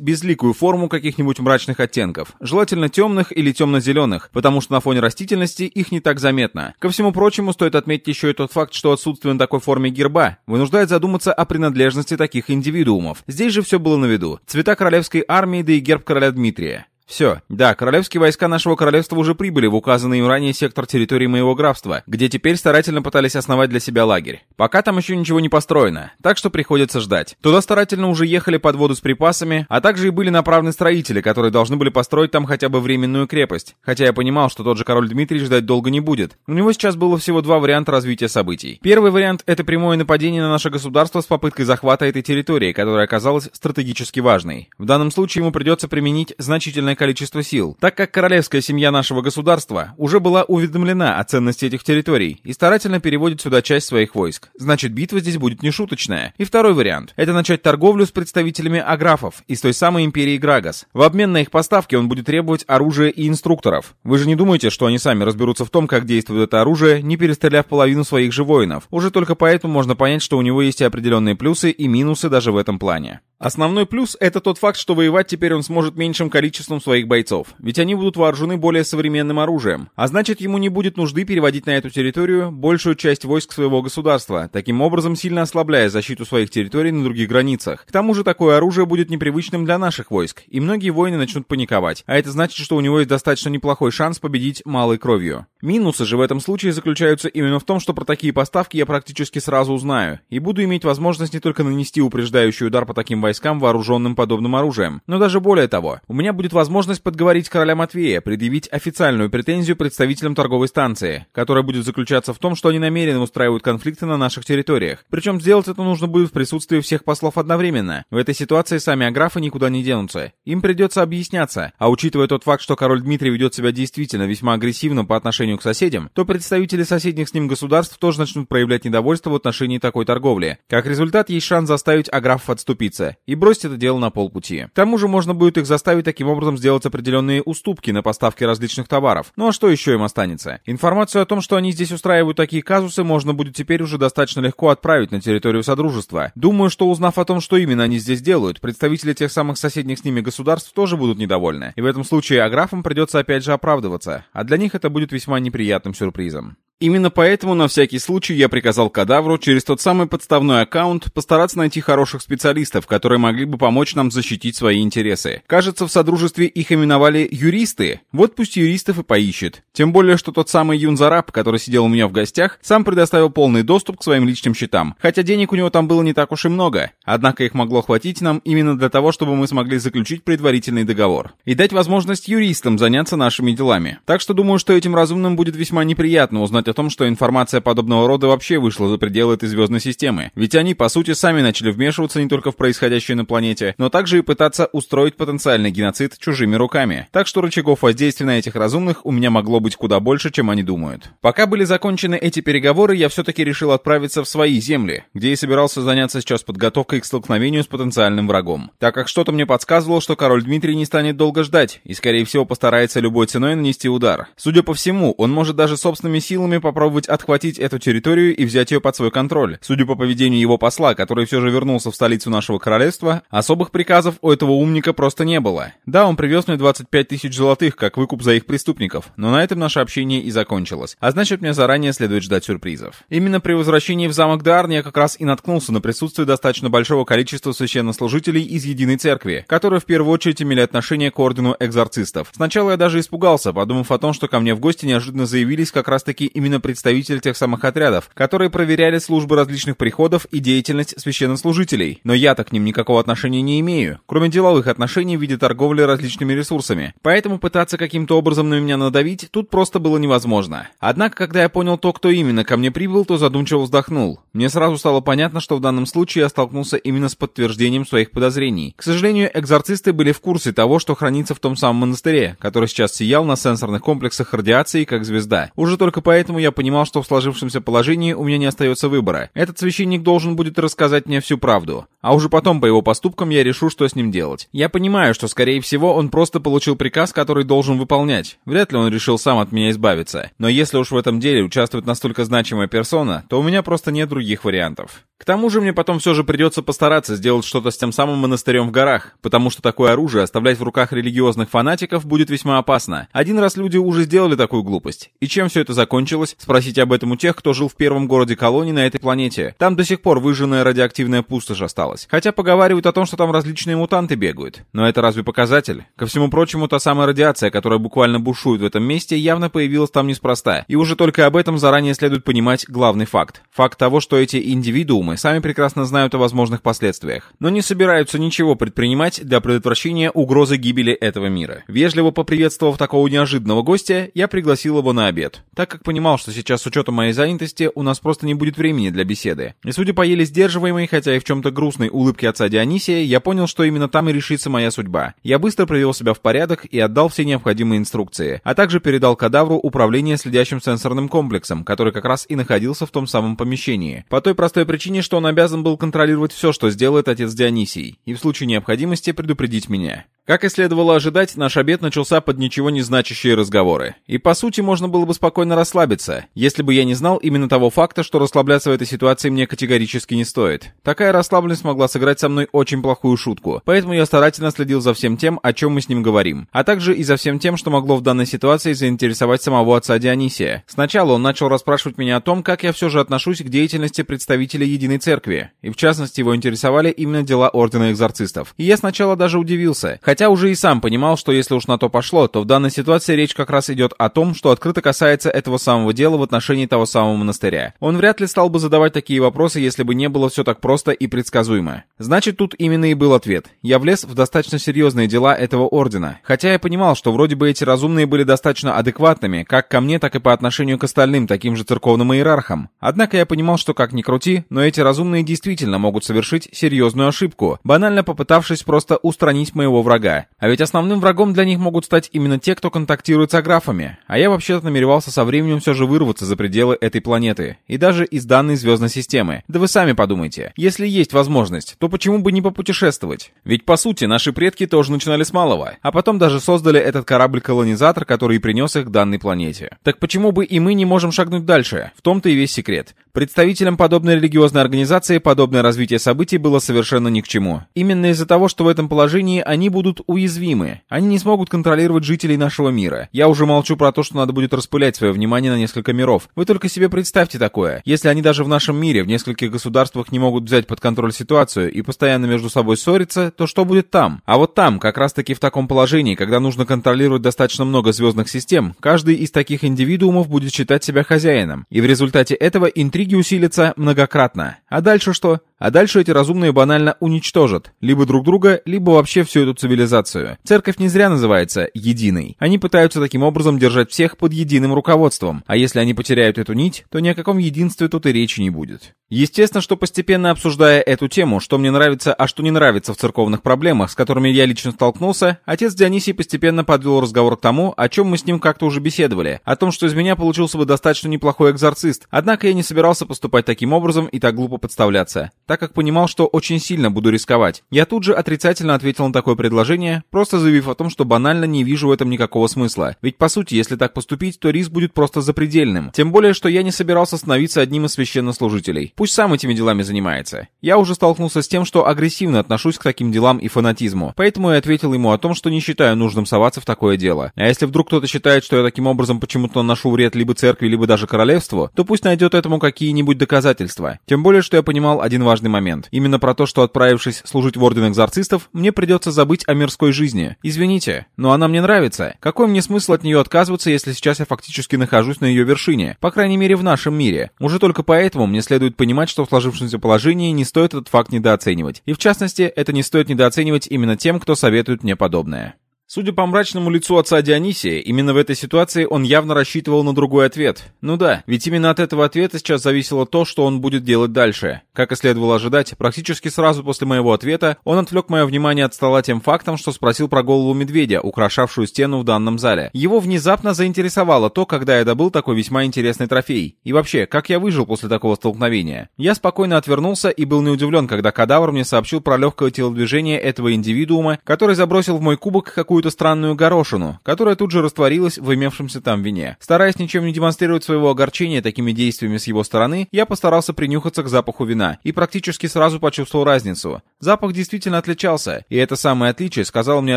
безликую форму каких-нибудь мрачных оттенков, желательно темных или темно-зеленых, потому что на фоне растительности их не так заметно. Ко всему прочему, стоит отметить еще и тот факт, что отсутствие на такой форме герба вынуждает задуматься о принадлежности таких индивидуумов. Здесь же все было на виду. Цвета королевской армии, да и герб короля Дмитрия. Все. Да, королевские войска нашего королевства уже прибыли в указанный им ранее сектор территории моего графства, где теперь старательно пытались основать для себя лагерь. Пока там еще ничего не построено, так что приходится ждать. Туда старательно уже ехали под воду с припасами, а также и были направлены строители, которые должны были построить там хотя бы временную крепость. Хотя я понимал, что тот же король Дмитрий ждать долго не будет. У него сейчас было всего два варианта развития событий. Первый вариант — это прямое нападение на наше государство с попыткой захвата этой территории, которая оказалась стратегически важной. В данном случае ему придется применить значительное количество сил, так как королевская семья нашего государства уже была уведомлена о ценности этих территорий и старательно переводит сюда часть своих войск. Значит, битва здесь будет нешуточная. И второй вариант — это начать торговлю с представителями аграфов из той самой империи Грагас. В обмен на их поставки он будет требовать оружия и инструкторов. Вы же не думаете, что они сами разберутся в том, как действует это оружие, не перестреляв половину своих же воинов. Уже только поэтому можно понять, что у него есть и определенные плюсы и минусы даже в этом плане. Основной плюс — это тот факт, что воевать теперь он сможет меньшим количеством своих бойцов, ведь они будут вооружены более современным оружием, а значит ему не будет нужды переводить на эту территорию большую часть войск своего государства, таким образом сильно ослабляя защиту своих территорий на других границах. К тому же такое оружие будет непривычным для наших войск, и многие воины начнут паниковать, а это значит, что у него есть достаточно неплохой шанс победить малой кровью. Минусы же в этом случае заключаются именно в том, что про такие поставки я практически сразу узнаю, и буду иметь возможность не только нанести упреждающий удар по таким войскам, вооруженным подобным оружием, но даже более того, у меня будет возможность подговорить короля Матвея предъявить официальную претензию представителям торговой станции, которая будет заключаться в том, что они намеренно устраивают конфликты на наших территориях. Причем сделать это нужно будет в присутствии всех послов одновременно. В этой ситуации сами аграфы никуда не денутся. Им придется объясняться, а учитывая тот факт, что король Дмитрий ведет себя действительно весьма агрессивно по отношению к соседям, то представители соседних с ним государств тоже начнут проявлять недовольство в отношении такой торговли. Как результат, есть шанс заставить аграфов отступиться и бросить это дело на полпути. К тому же можно будет их заставить таким образом сделать определенные уступки на поставки различных товаров. Ну а что еще им останется? Информацию о том, что они здесь устраивают такие казусы, можно будет теперь уже достаточно легко отправить на территорию Содружества. Думаю, что узнав о том, что именно они здесь делают, представители тех самых соседних с ними государств тоже будут недовольны. И в этом случае аграфам придется опять же оправдываться. А для них это будет весьма неприятным сюрпризом.
Именно поэтому на всякий случай я приказал кадавру через тот самый подставной аккаунт постараться найти хороших специалистов, которые могли бы помочь нам защитить свои интересы. Кажется, в Содружестве их именовали юристы. Вот пусть юристов и поищет. Тем более, что тот самый Юнзараб, который сидел у меня в гостях, сам предоставил полный доступ к своим личным счетам. Хотя денег у него там было не так уж и много. Однако их могло хватить нам именно для того, чтобы мы смогли заключить предварительный договор. И дать возможность юристам заняться нашими делами. Так что думаю, что этим разумным будет весьма неприятно узнать о том, что информация подобного рода вообще вышла за пределы этой звездной системы. Ведь они, по сути, сами начали вмешиваться не только в происходящее на планете, но также и пытаться устроить потенциальный геноцид чужими руками. Так что рычагов воздействия на этих разумных у меня могло быть куда больше, чем они думают. Пока были закончены эти переговоры, я все-таки решил отправиться в свои земли, где и собирался заняться сейчас подготовкой к столкновению с потенциальным врагом. Так как что-то мне подсказывало, что король Дмитрий не станет долго ждать и, скорее всего, постарается любой ценой нанести удар. Судя по всему, он может даже собственными силами попробовать отхватить эту территорию и взять ее под свой контроль. Судя по поведению его посла, который все же вернулся в столицу нашего королевства, особых приказов у этого умника просто не было. Да, он привез мне 25 тысяч золотых, как выкуп за их преступников, но на этом наше общение и закончилось. А значит, мне заранее следует ждать сюрпризов. Именно при возвращении в замок Дарн я как раз и наткнулся на присутствие достаточно большого количества священнослужителей из Единой Церкви, которые в первую очередь имели отношение к Ордену Экзорцистов. Сначала я даже испугался, подумав о том, что ко мне в гости неожиданно заявились как раз-таки именно представители тех самых отрядов, которые проверяли службы различных приходов и деятельность священнослужителей. Но я-то к ним никакого отношения не имею, кроме деловых отношений в виде торговли различными ресурсами. Поэтому пытаться каким-то образом на меня надавить тут просто было невозможно. Однако, когда я понял то, кто именно ко мне прибыл, то задумчиво вздохнул. Мне сразу стало понятно, что в данном случае я столкнулся именно с подтверждением своих подозрений. К сожалению, экзорцисты были в курсе того, что хранится в том самом монастыре, который сейчас сиял на сенсорных комплексах радиации как звезда. Уже только поэтому я понимал, что в сложившемся положении у меня не остается выбора. Этот священник должен будет рассказать мне всю правду. А уже потом по его поступкам я решу, что с ним делать. Я понимаю, что скорее всего он просто получил приказ, который должен выполнять. Вряд ли он решил сам от меня избавиться. Но если уж в этом деле участвует настолько значимая персона, то у меня просто нет других вариантов. К тому же мне потом все же придется постараться сделать что-то с тем самым монастырем в горах, потому что такое оружие оставлять в руках религиозных фанатиков будет весьма опасно. Один раз люди уже сделали такую глупость. И чем все это закончилось? Спросите об этом у тех, кто жил в первом городе колонии на этой планете. Там до сих пор выжженная радиоактивная пустошь осталась. Хотя поговаривают о том, что там различные мутанты бегают. Но это разве показатель? Ко всему прочему, та самая радиация, которая буквально бушует в этом месте, явно появилась там неспроста. И уже только об этом заранее следует понимать главный факт. Факт того, что эти индивидуумы сами прекрасно знают о возможных последствиях. Но не собираются ничего предпринимать для предотвращения угрозы гибели этого мира. Вежливо поприветствовав такого неожиданного гостя, я пригласил его на обед. Так как понимал, что сейчас с учетом моей занятости у нас просто не будет времени для беседы. И судя по еле сдерживаемой, хотя и в чем-то грустной улыбке отца Дионисия, я понял, что именно там и решится моя судьба. Я быстро привел себя в порядок и отдал все необходимые инструкции, а также передал кадавру управление следящим сенсорным комплексом, который как раз и находился в том самом помещении. По той простой причине, что он обязан был контролировать все, что сделает отец Дионисий, и в случае необходимости предупредить меня. Как и следовало ожидать, наш обед начался под ничего не значащие разговоры. И по сути можно было бы спокойно расслабиться, если бы я не знал именно того факта, что расслабляться в этой ситуации мне категорически не стоит. Такая расслабленность могла сыграть со мной очень плохую шутку, поэтому я старательно следил за всем тем, о чем мы с ним говорим, а также и за всем тем, что могло в данной ситуации заинтересовать самого отца Дионисия. Сначала он начал расспрашивать меня о том, как я все же отношусь к деятельности представителей Единой Церкви, и в частности его интересовали именно дела Ордена Экзорцистов. И я сначала даже удивился, хотя уже и сам понимал, что если уж на то пошло, то в данной ситуации речь как раз идет о том, что открыто касается этого самого дела в отношении того самого монастыря. Он вряд ли стал бы задавать такие вопросы, если бы не было все так просто и предсказуемо. Значит, тут именно и был ответ. Я влез в достаточно серьезные дела этого ордена. Хотя я понимал, что вроде бы эти разумные были достаточно адекватными, как ко мне, так и по отношению к остальным, таким же церковным иерархам. Однако я понимал, что как ни крути, но эти разумные действительно могут совершить серьезную ошибку, банально попытавшись просто устранить моего врага врага. А ведь основным врагом для них могут стать именно те, кто контактирует с аграфами. А я вообще-то намеревался со временем все же вырваться за пределы этой планеты. И даже из данной звездной системы. Да вы сами подумайте. Если есть возможность, то почему бы не попутешествовать? Ведь по сути наши предки тоже начинали с малого. А потом даже создали этот корабль-колонизатор, который и принес их к данной планете. Так почему бы и мы не можем шагнуть дальше? В том-то и весь секрет. Представителям подобной религиозной организации подобное развитие событий было совершенно ни к чему. Именно из-за того, что в этом положении они будут уязвимы. Они не смогут контролировать жителей нашего мира. Я уже молчу про то, что надо будет распылять свое внимание на несколько
миров. Вы только себе представьте такое. Если они даже в нашем мире, в нескольких государствах не могут взять под контроль ситуацию и постоянно между собой ссориться, то что будет там? А вот там, как раз таки в таком положении, когда нужно контролировать достаточно много звездных систем, каждый из таких индивидуумов будет считать себя хозяином. И в результате этого интриги усилятся многократно. А дальше что? А дальше эти разумные банально уничтожат. Либо друг друга, либо вообще всю эту цивилизацию. Церковь не зря называется «единой». Они пытаются таким образом держать всех под единым руководством. А если они потеряют эту нить, то ни о каком единстве тут и речи не будет. Естественно, что постепенно обсуждая эту тему, что мне нравится, а что не нравится в церковных проблемах, с которыми я лично столкнулся, отец Дионисий постепенно подвел разговор к тому, о чем мы с ним как-то уже беседовали, о том, что из меня получился бы достаточно неплохой экзорцист, однако я не собирался поступать таким образом и так глупо подставляться, так как понимал, что очень сильно буду рисковать. Я тут же отрицательно ответил на такое предложение, просто заявив о том, что банально не вижу в этом никакого смысла, ведь по сути, если так поступить, то риск будет просто запредельным, тем более, что я не собирался становиться одним из священнослужителей. Пусть сам этими делами занимается. Я уже столкнулся с тем, что агрессивно отношусь к таким делам и фанатизму, поэтому я ответил ему о том, что не считаю нужным соваться в такое дело. А если вдруг кто-то считает, что я таким образом почему-то наношу вред либо церкви, либо даже королевству, то пусть найдет этому какие-нибудь доказательства. Тем более, что я понимал один важный момент. Именно про то, что отправившись служить в Орден Экзорцистов, мне придется забыть о мирской жизни. Извините, но она мне нравится. Какой мне смысл от нее отказываться, если сейчас я фактически нахожусь на ее вершине? По крайней мере, в нашем мире. Уже только поэтому мне следует понимать, что в сложившемся положении не стоит этот факт недооценивать. И в частности, это не стоит недооценивать именно тем, кто советует мне подобное. Судя по мрачному лицу отца Дионисия, именно в этой ситуации он явно рассчитывал на другой ответ. Ну да, ведь именно от этого ответа сейчас зависело то, что он будет делать дальше. Как и следовало ожидать, практически сразу после моего ответа он отвлек мое внимание от стола тем фактом, что спросил про голову медведя, украшавшую стену в данном зале. Его внезапно заинтересовало то, когда я добыл такой весьма интересный трофей. И вообще, как я выжил после такого столкновения. Я спокойно отвернулся и был не удивлен, когда кадавр мне сообщил про легкое телодвижение этого индивидуума, который забросил в мой кубок какую какую-то странную горошину, которая тут же растворилась в имевшемся там вине. Стараясь ничем не демонстрировать своего огорчения такими действиями с его стороны, я постарался принюхаться к запаху вина и практически сразу почувствовал разницу. Запах действительно отличался, и это самое отличие сказало мне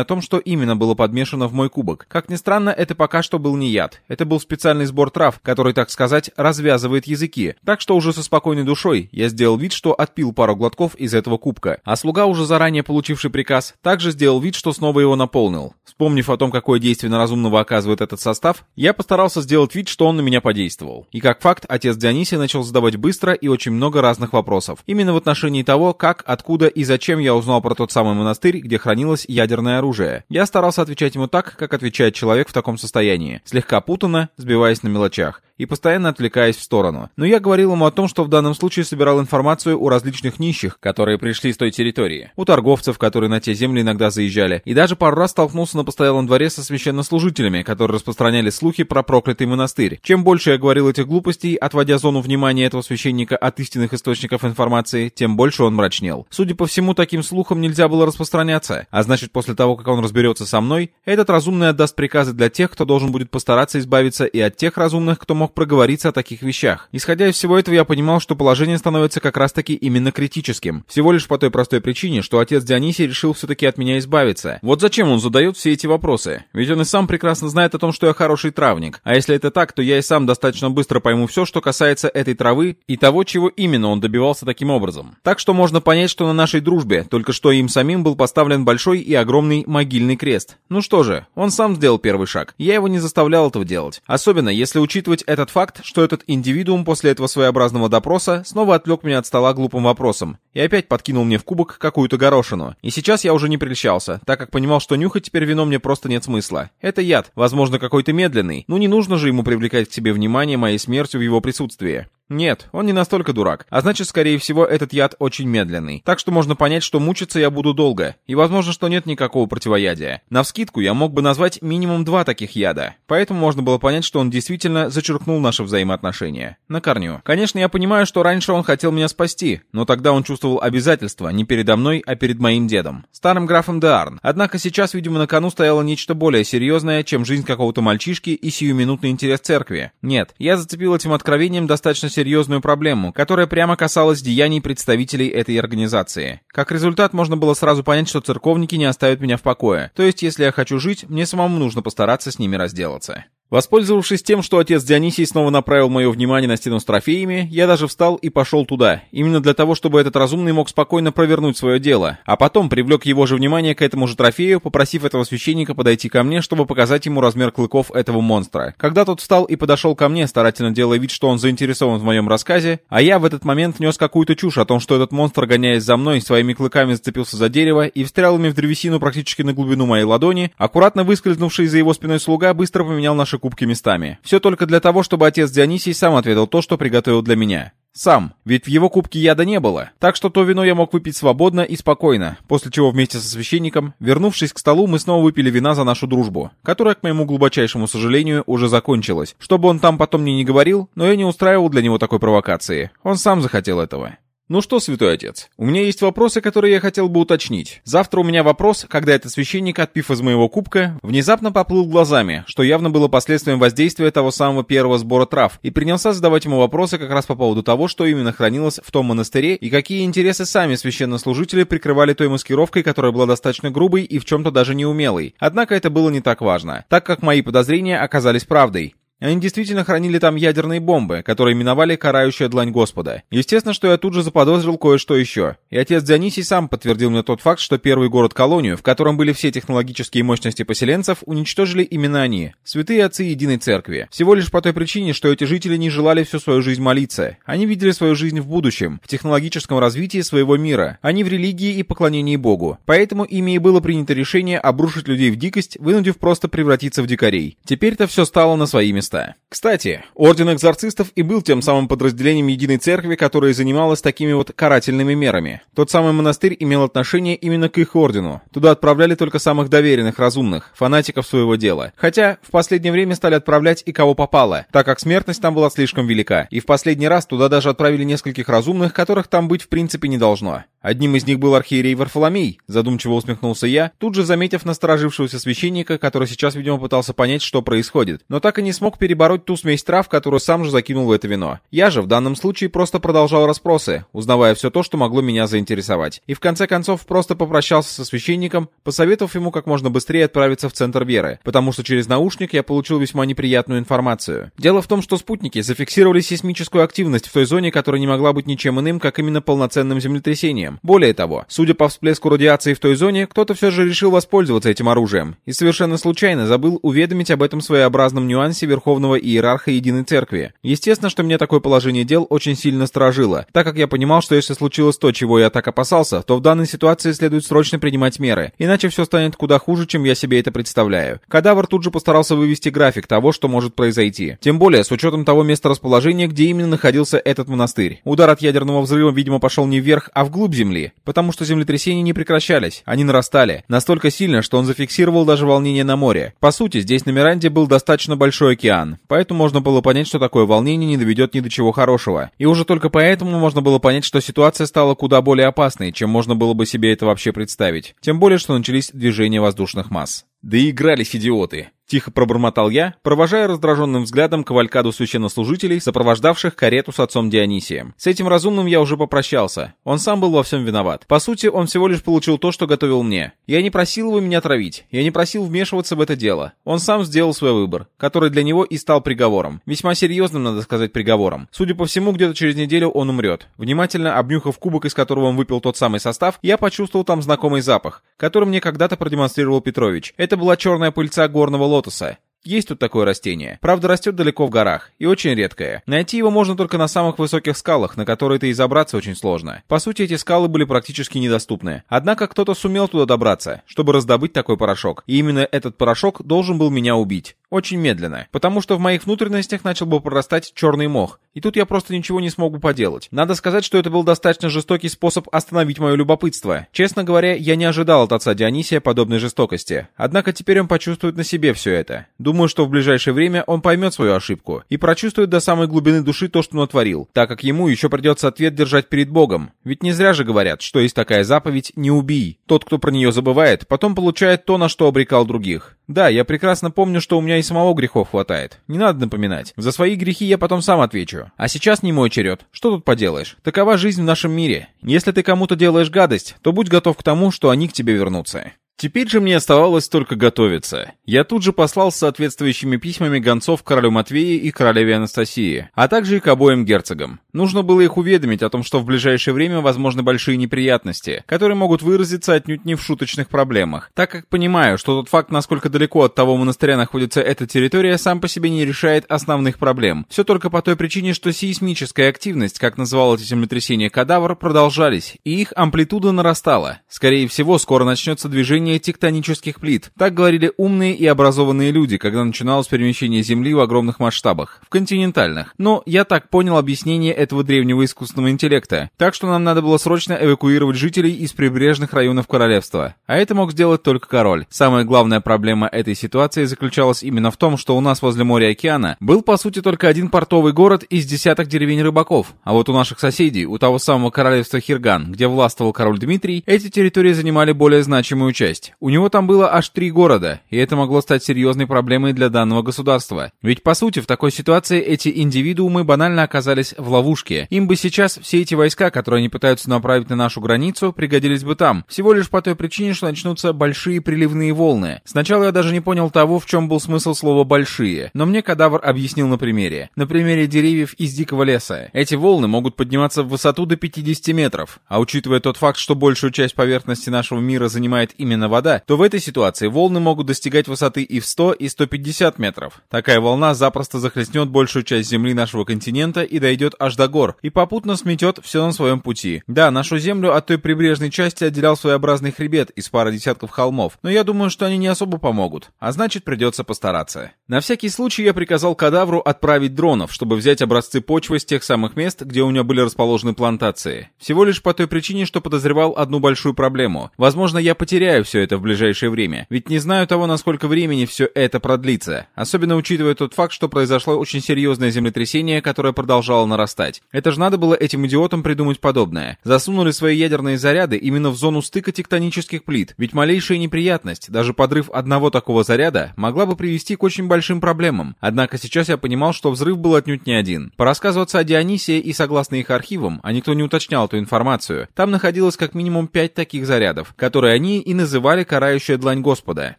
о том, что именно было подмешано в мой кубок. Как ни странно, это пока что был не яд. Это был специальный сбор трав, который, так сказать, развязывает языки. Так что уже со спокойной душой я сделал вид, что отпил пару глотков из этого кубка. А слуга, уже заранее получивший приказ, также сделал вид, что снова его наполнил. Вспомнив о том, какое действие на разумного оказывает этот состав, я постарался сделать вид, что он на меня подействовал. И как факт, отец Дионисия начал задавать быстро и очень много разных вопросов. Именно в отношении того, как, откуда и зачем я узнал про тот самый монастырь, где хранилось ядерное оружие. Я старался отвечать ему так, как отвечает человек в таком состоянии. Слегка путанно, сбиваясь на мелочах и постоянно отвлекаясь в сторону. Но я говорил ему о том, что в данном случае собирал информацию у различных нищих, которые пришли с той территории, у торговцев, которые на те земли иногда заезжали, и даже пару раз столкнулся на постоялом дворе со священнослужителями, которые распространяли слухи про проклятый монастырь. Чем больше я говорил этих глупостей, отводя зону внимания этого священника от истинных источников информации, тем больше он мрачнел. Судя по всему, таким слухам нельзя было распространяться, а значит, после того, как он разберется со мной, этот разумный отдаст приказы для тех, кто должен будет постараться избавиться и от тех разумных, кто мог проговориться о таких вещах. Исходя из всего этого, я понимал, что положение становится как раз-таки именно критическим. Всего лишь по той простой причине, что отец Дионисий решил все-таки от меня избавиться. Вот зачем он задает все эти вопросы? Ведь он и сам прекрасно знает о том, что я хороший травник. А если это так, то я и сам достаточно быстро пойму все, что касается этой травы и того, чего именно он добивался таким образом. Так что можно понять, что на нашей дружбе только что им самим был поставлен большой и огромный могильный крест. Ну что же, он сам сделал первый шаг. Я его не заставлял этого делать. Особенно, если учитывать этот факт, что этот индивидуум после этого своеобразного допроса снова отвлек меня от стола глупым вопросом и опять подкинул мне в кубок какую-то горошину. И сейчас я уже не прельщался, так как понимал, что нюхать теперь вино мне просто нет смысла. Это яд, возможно, какой-то медленный, ну не нужно же ему привлекать к себе внимание моей смертью в его присутствии. Нет, он не настолько дурак, а значит, скорее всего, этот яд очень медленный. Так что можно понять, что мучиться я буду долго, и возможно, что нет никакого противоядия. Навскидку я мог бы назвать минимум два таких яда, поэтому можно было понять, что он действительно зачеркнул наши взаимоотношения. На корню. Конечно, я понимаю, что раньше он хотел меня спасти, но тогда он чувствовал обязательства не передо мной, а перед моим дедом, старым графом Деарн. Однако сейчас, видимо, на кону стояло нечто более серьезное, чем жизнь какого-то мальчишки и сиюминутный интерес церкви. Нет, я зацепил этим откровением достаточно серьезную проблему, которая прямо касалась деяний представителей этой организации. Как результат, можно было сразу понять, что церковники не оставят меня в покое. То есть, если я хочу жить, мне самому нужно постараться с ними разделаться. Воспользовавшись тем, что отец Дионисий снова направил мое внимание на стену с трофеями, я даже встал и пошел туда, именно для того, чтобы этот разумный мог спокойно провернуть свое дело, а потом привлек его же внимание к этому же трофею, попросив этого священника подойти ко мне, чтобы показать ему размер клыков этого монстра. Когда тот встал и подошел ко мне, старательно делая вид, что он заинтересован в моем рассказе, а я в этот момент нес какую-то чушь о том, что этот монстр, гоняясь за мной, своими клыками зацепился за дерево и встрял ими в древесину практически на глубину моей ладони, аккуратно выскользнувший за его спиной слуга быстро поменял наши кубки местами. Все только для того, чтобы отец Дионисий сам ответил то, что приготовил для меня. Сам, ведь в его кубке яда не было, так что то вино я мог выпить свободно и спокойно, после чего вместе со священником, вернувшись к столу, мы снова выпили вина за нашу дружбу, которая, к моему глубочайшему сожалению, уже закончилась. Чтобы он там потом мне не говорил, но я не устраивал для него такой провокации. Он сам захотел этого. Ну что, святой отец, у меня есть вопросы, которые я хотел бы уточнить. Завтра у меня вопрос, когда этот священник, отпив из моего кубка, внезапно поплыл глазами, что явно было последствием воздействия того самого первого сбора трав, и принялся задавать ему вопросы как раз по поводу того, что именно хранилось в том монастыре и какие интересы сами священнослужители прикрывали той маскировкой, которая была достаточно грубой и в чем-то даже неумелой. Однако это было не так важно, так как мои подозрения оказались правдой. Они действительно хранили там ядерные бомбы, которые именовали «карающая длань Господа». Естественно, что я тут же заподозрил кое-что еще. И отец Дионисий сам подтвердил мне тот факт, что первый город-колонию, в котором были все технологические мощности поселенцев, уничтожили именно они, святые отцы Единой Церкви. Всего лишь по той причине, что эти жители не желали всю свою жизнь молиться. Они видели свою жизнь в будущем, в технологическом развитии своего мира, не в религии и поклонении Богу. Поэтому ими и было принято решение обрушить людей в дикость, вынудив просто превратиться в дикарей. Теперь-то все стало на свои места места. Кстати, Орден Экзорцистов и был тем самым подразделением Единой Церкви, которое занималось такими вот карательными мерами. Тот самый монастырь имел отношение именно к их ордену. Туда отправляли только самых доверенных, разумных, фанатиков своего дела. Хотя в последнее время стали отправлять и кого попало, так как смертность там была слишком велика. И в последний раз туда даже отправили нескольких разумных, которых там быть в принципе не должно. Одним из них был архиерей Варфоломей, задумчиво усмехнулся я, тут же заметив насторожившегося священника, который сейчас, видимо, пытался понять, что происходит, но так и не смог перебороть ту смесь трав, которую сам же закинул в это вино. Я же в данном случае просто продолжал расспросы, узнавая все то, что могло меня заинтересовать. И в конце концов просто попрощался со священником, посоветовав ему как можно быстрее отправиться в центр веры, потому что через наушник я получил весьма неприятную информацию. Дело в том, что спутники зафиксировали сейсмическую активность в той зоне, которая не могла быть ничем иным, как именно полноценным землетрясением. Более того, судя по всплеску радиации в той зоне, кто-то все же решил воспользоваться этим оружием и совершенно случайно забыл уведомить об этом своеобразном нюансе Верховного Иерарха Единой Церкви. Естественно, что мне такое положение дел очень сильно сторожило, так как я понимал, что если случилось то, чего я так опасался, то в данной ситуации следует срочно принимать меры, иначе все станет куда хуже, чем я себе это представляю. Кадавр тут же постарался вывести график того, что может произойти. Тем более, с учетом того места расположения, где именно находился этот монастырь. Удар от ядерного взрыва, видимо, пошел не вверх, а вглубь Земли, потому что землетрясения не прекращались, они нарастали, настолько сильно, что он зафиксировал даже волнение на море. По сути, здесь на Миранде был достаточно большой океан, поэтому можно было понять, что такое волнение не доведет ни до чего хорошего. И уже только поэтому можно было понять, что ситуация стала куда более опасной, чем можно было бы себе это вообще представить. Тем более, что начались движения воздушных масс. Да и игрались идиоты. Тихо пробормотал я, провожая раздраженным взглядом кавалькаду священнослужителей, сопровождавших карету с отцом Дионисием. С этим разумным я уже попрощался. Он сам был во всем виноват. По сути, он всего лишь получил то, что готовил мне. Я не просил его меня травить. Я не просил вмешиваться в это дело. Он сам сделал свой выбор, который для него и стал приговором. Весьма серьезным, надо сказать, приговором. Судя по всему, где-то через неделю он умрет. Внимательно обнюхав кубок, из которого он выпил тот самый состав, я почувствовал там знакомый запах, который мне когда-то продемонстрировал Петрович. Это была черная пыльца горного лотоса. Есть тут такое растение. Правда, растет далеко в горах и очень редкое. Найти его можно только на самых высоких скалах, на которые-то и забраться очень сложно. По сути, эти скалы были практически недоступны. Однако кто-то сумел туда добраться, чтобы раздобыть такой порошок. И именно этот порошок должен был меня убить. Очень медленно, потому что в моих внутренностях начал бы прорастать черный мох, и тут я просто ничего не смог бы поделать. Надо сказать, что это был достаточно жестокий способ остановить мое любопытство. Честно говоря, я не ожидал от отца Дионисия подобной жестокости. Однако теперь он почувствует на себе все это. Думаю, что в ближайшее время он поймет свою ошибку и прочувствует до самой глубины души то, что натворил, так как ему еще придется ответ держать перед Богом. Ведь не зря же говорят, что есть такая заповедь «не убий». Тот, кто про нее забывает, потом получает то, на что обрекал других. Да, я прекрасно помню, что у меня и самого грехов хватает. Не надо напоминать. За свои грехи я потом сам отвечу. А сейчас не мой черед. Что тут поделаешь? Такова жизнь в нашем мире. Если ты кому-то делаешь гадость, то будь готов к тому, что они к тебе вернутся. Теперь же мне оставалось только готовиться. Я тут же послал с соответствующими письмами гонцов королю Матвею и королеве Анастасии, а также и к обоим герцогам. Нужно было их уведомить о том, что в ближайшее время возможны большие неприятности, которые могут выразиться отнюдь не в шуточных проблемах, так как понимаю, что тот факт, насколько далеко от того монастыря находится эта территория, сам по себе не решает основных проблем. Все только по той причине, что сейсмическая активность, как называл эти землетрясения кадавр, продолжались, и их амплитуда нарастала. Скорее всего, скоро начнется движение тектонических плит. Так говорили умные и образованные люди, когда начиналось перемещение Земли в огромных масштабах, в континентальных. Но я так понял объяснение этого древнего искусственного интеллекта. Так что нам надо было срочно эвакуировать жителей из прибрежных районов королевства. А это мог сделать только король. Самая главная проблема этой ситуации заключалась именно в том, что у нас возле моря океана был по сути только один портовый город из десяток деревень рыбаков. А вот у наших соседей, у того самого королевства Хирган, где властвовал король Дмитрий, эти территории занимали более значимую часть. У него там было аж три города, и это могло стать серьезной проблемой для данного государства. Ведь по сути в такой ситуации эти индивидуумы банально оказались в ловушке. Им бы сейчас все эти войска, которые они пытаются направить на нашу границу, пригодились бы там. Всего лишь по той причине, что начнутся большие приливные волны. Сначала я даже не понял того, в чем был смысл слова «большие», но мне кадавр объяснил на примере. На примере деревьев из дикого леса. Эти волны могут подниматься в высоту до 50 метров, а учитывая тот факт, что большую часть поверхности нашего мира занимает именно вода, то в этой ситуации волны могут достигать высоты и в 100, и 150 метров. Такая волна запросто захлестнет большую часть земли нашего континента и дойдет аж до гор, и попутно сметет все на своем пути. Да, нашу землю от той прибрежной части отделял своеобразный хребет из пары десятков холмов, но я думаю, что они не особо помогут, а значит придется постараться. На всякий случай я приказал кадавру отправить дронов, чтобы взять образцы почвы с тех самых мест, где у меня были расположены плантации. Всего лишь по той причине, что подозревал одну большую проблему. Возможно, я потеряю все это в ближайшее время. Ведь не знаю того, насколько времени все это продлится. Особенно учитывая тот факт, что произошло очень серьезное землетрясение, которое продолжало нарастать. Это же надо было этим идиотам придумать подобное. Засунули свои ядерные заряды именно в зону стыка тектонических плит. Ведь малейшая неприятность, даже подрыв одного такого заряда, могла бы привести к очень большим проблемам. Однако сейчас я понимал, что взрыв был отнюдь не один. По рассказу отца и согласно их архивам, а никто не уточнял эту информацию, там находилось как минимум пять таких зарядов, которые они и называли «карающая длань Господа».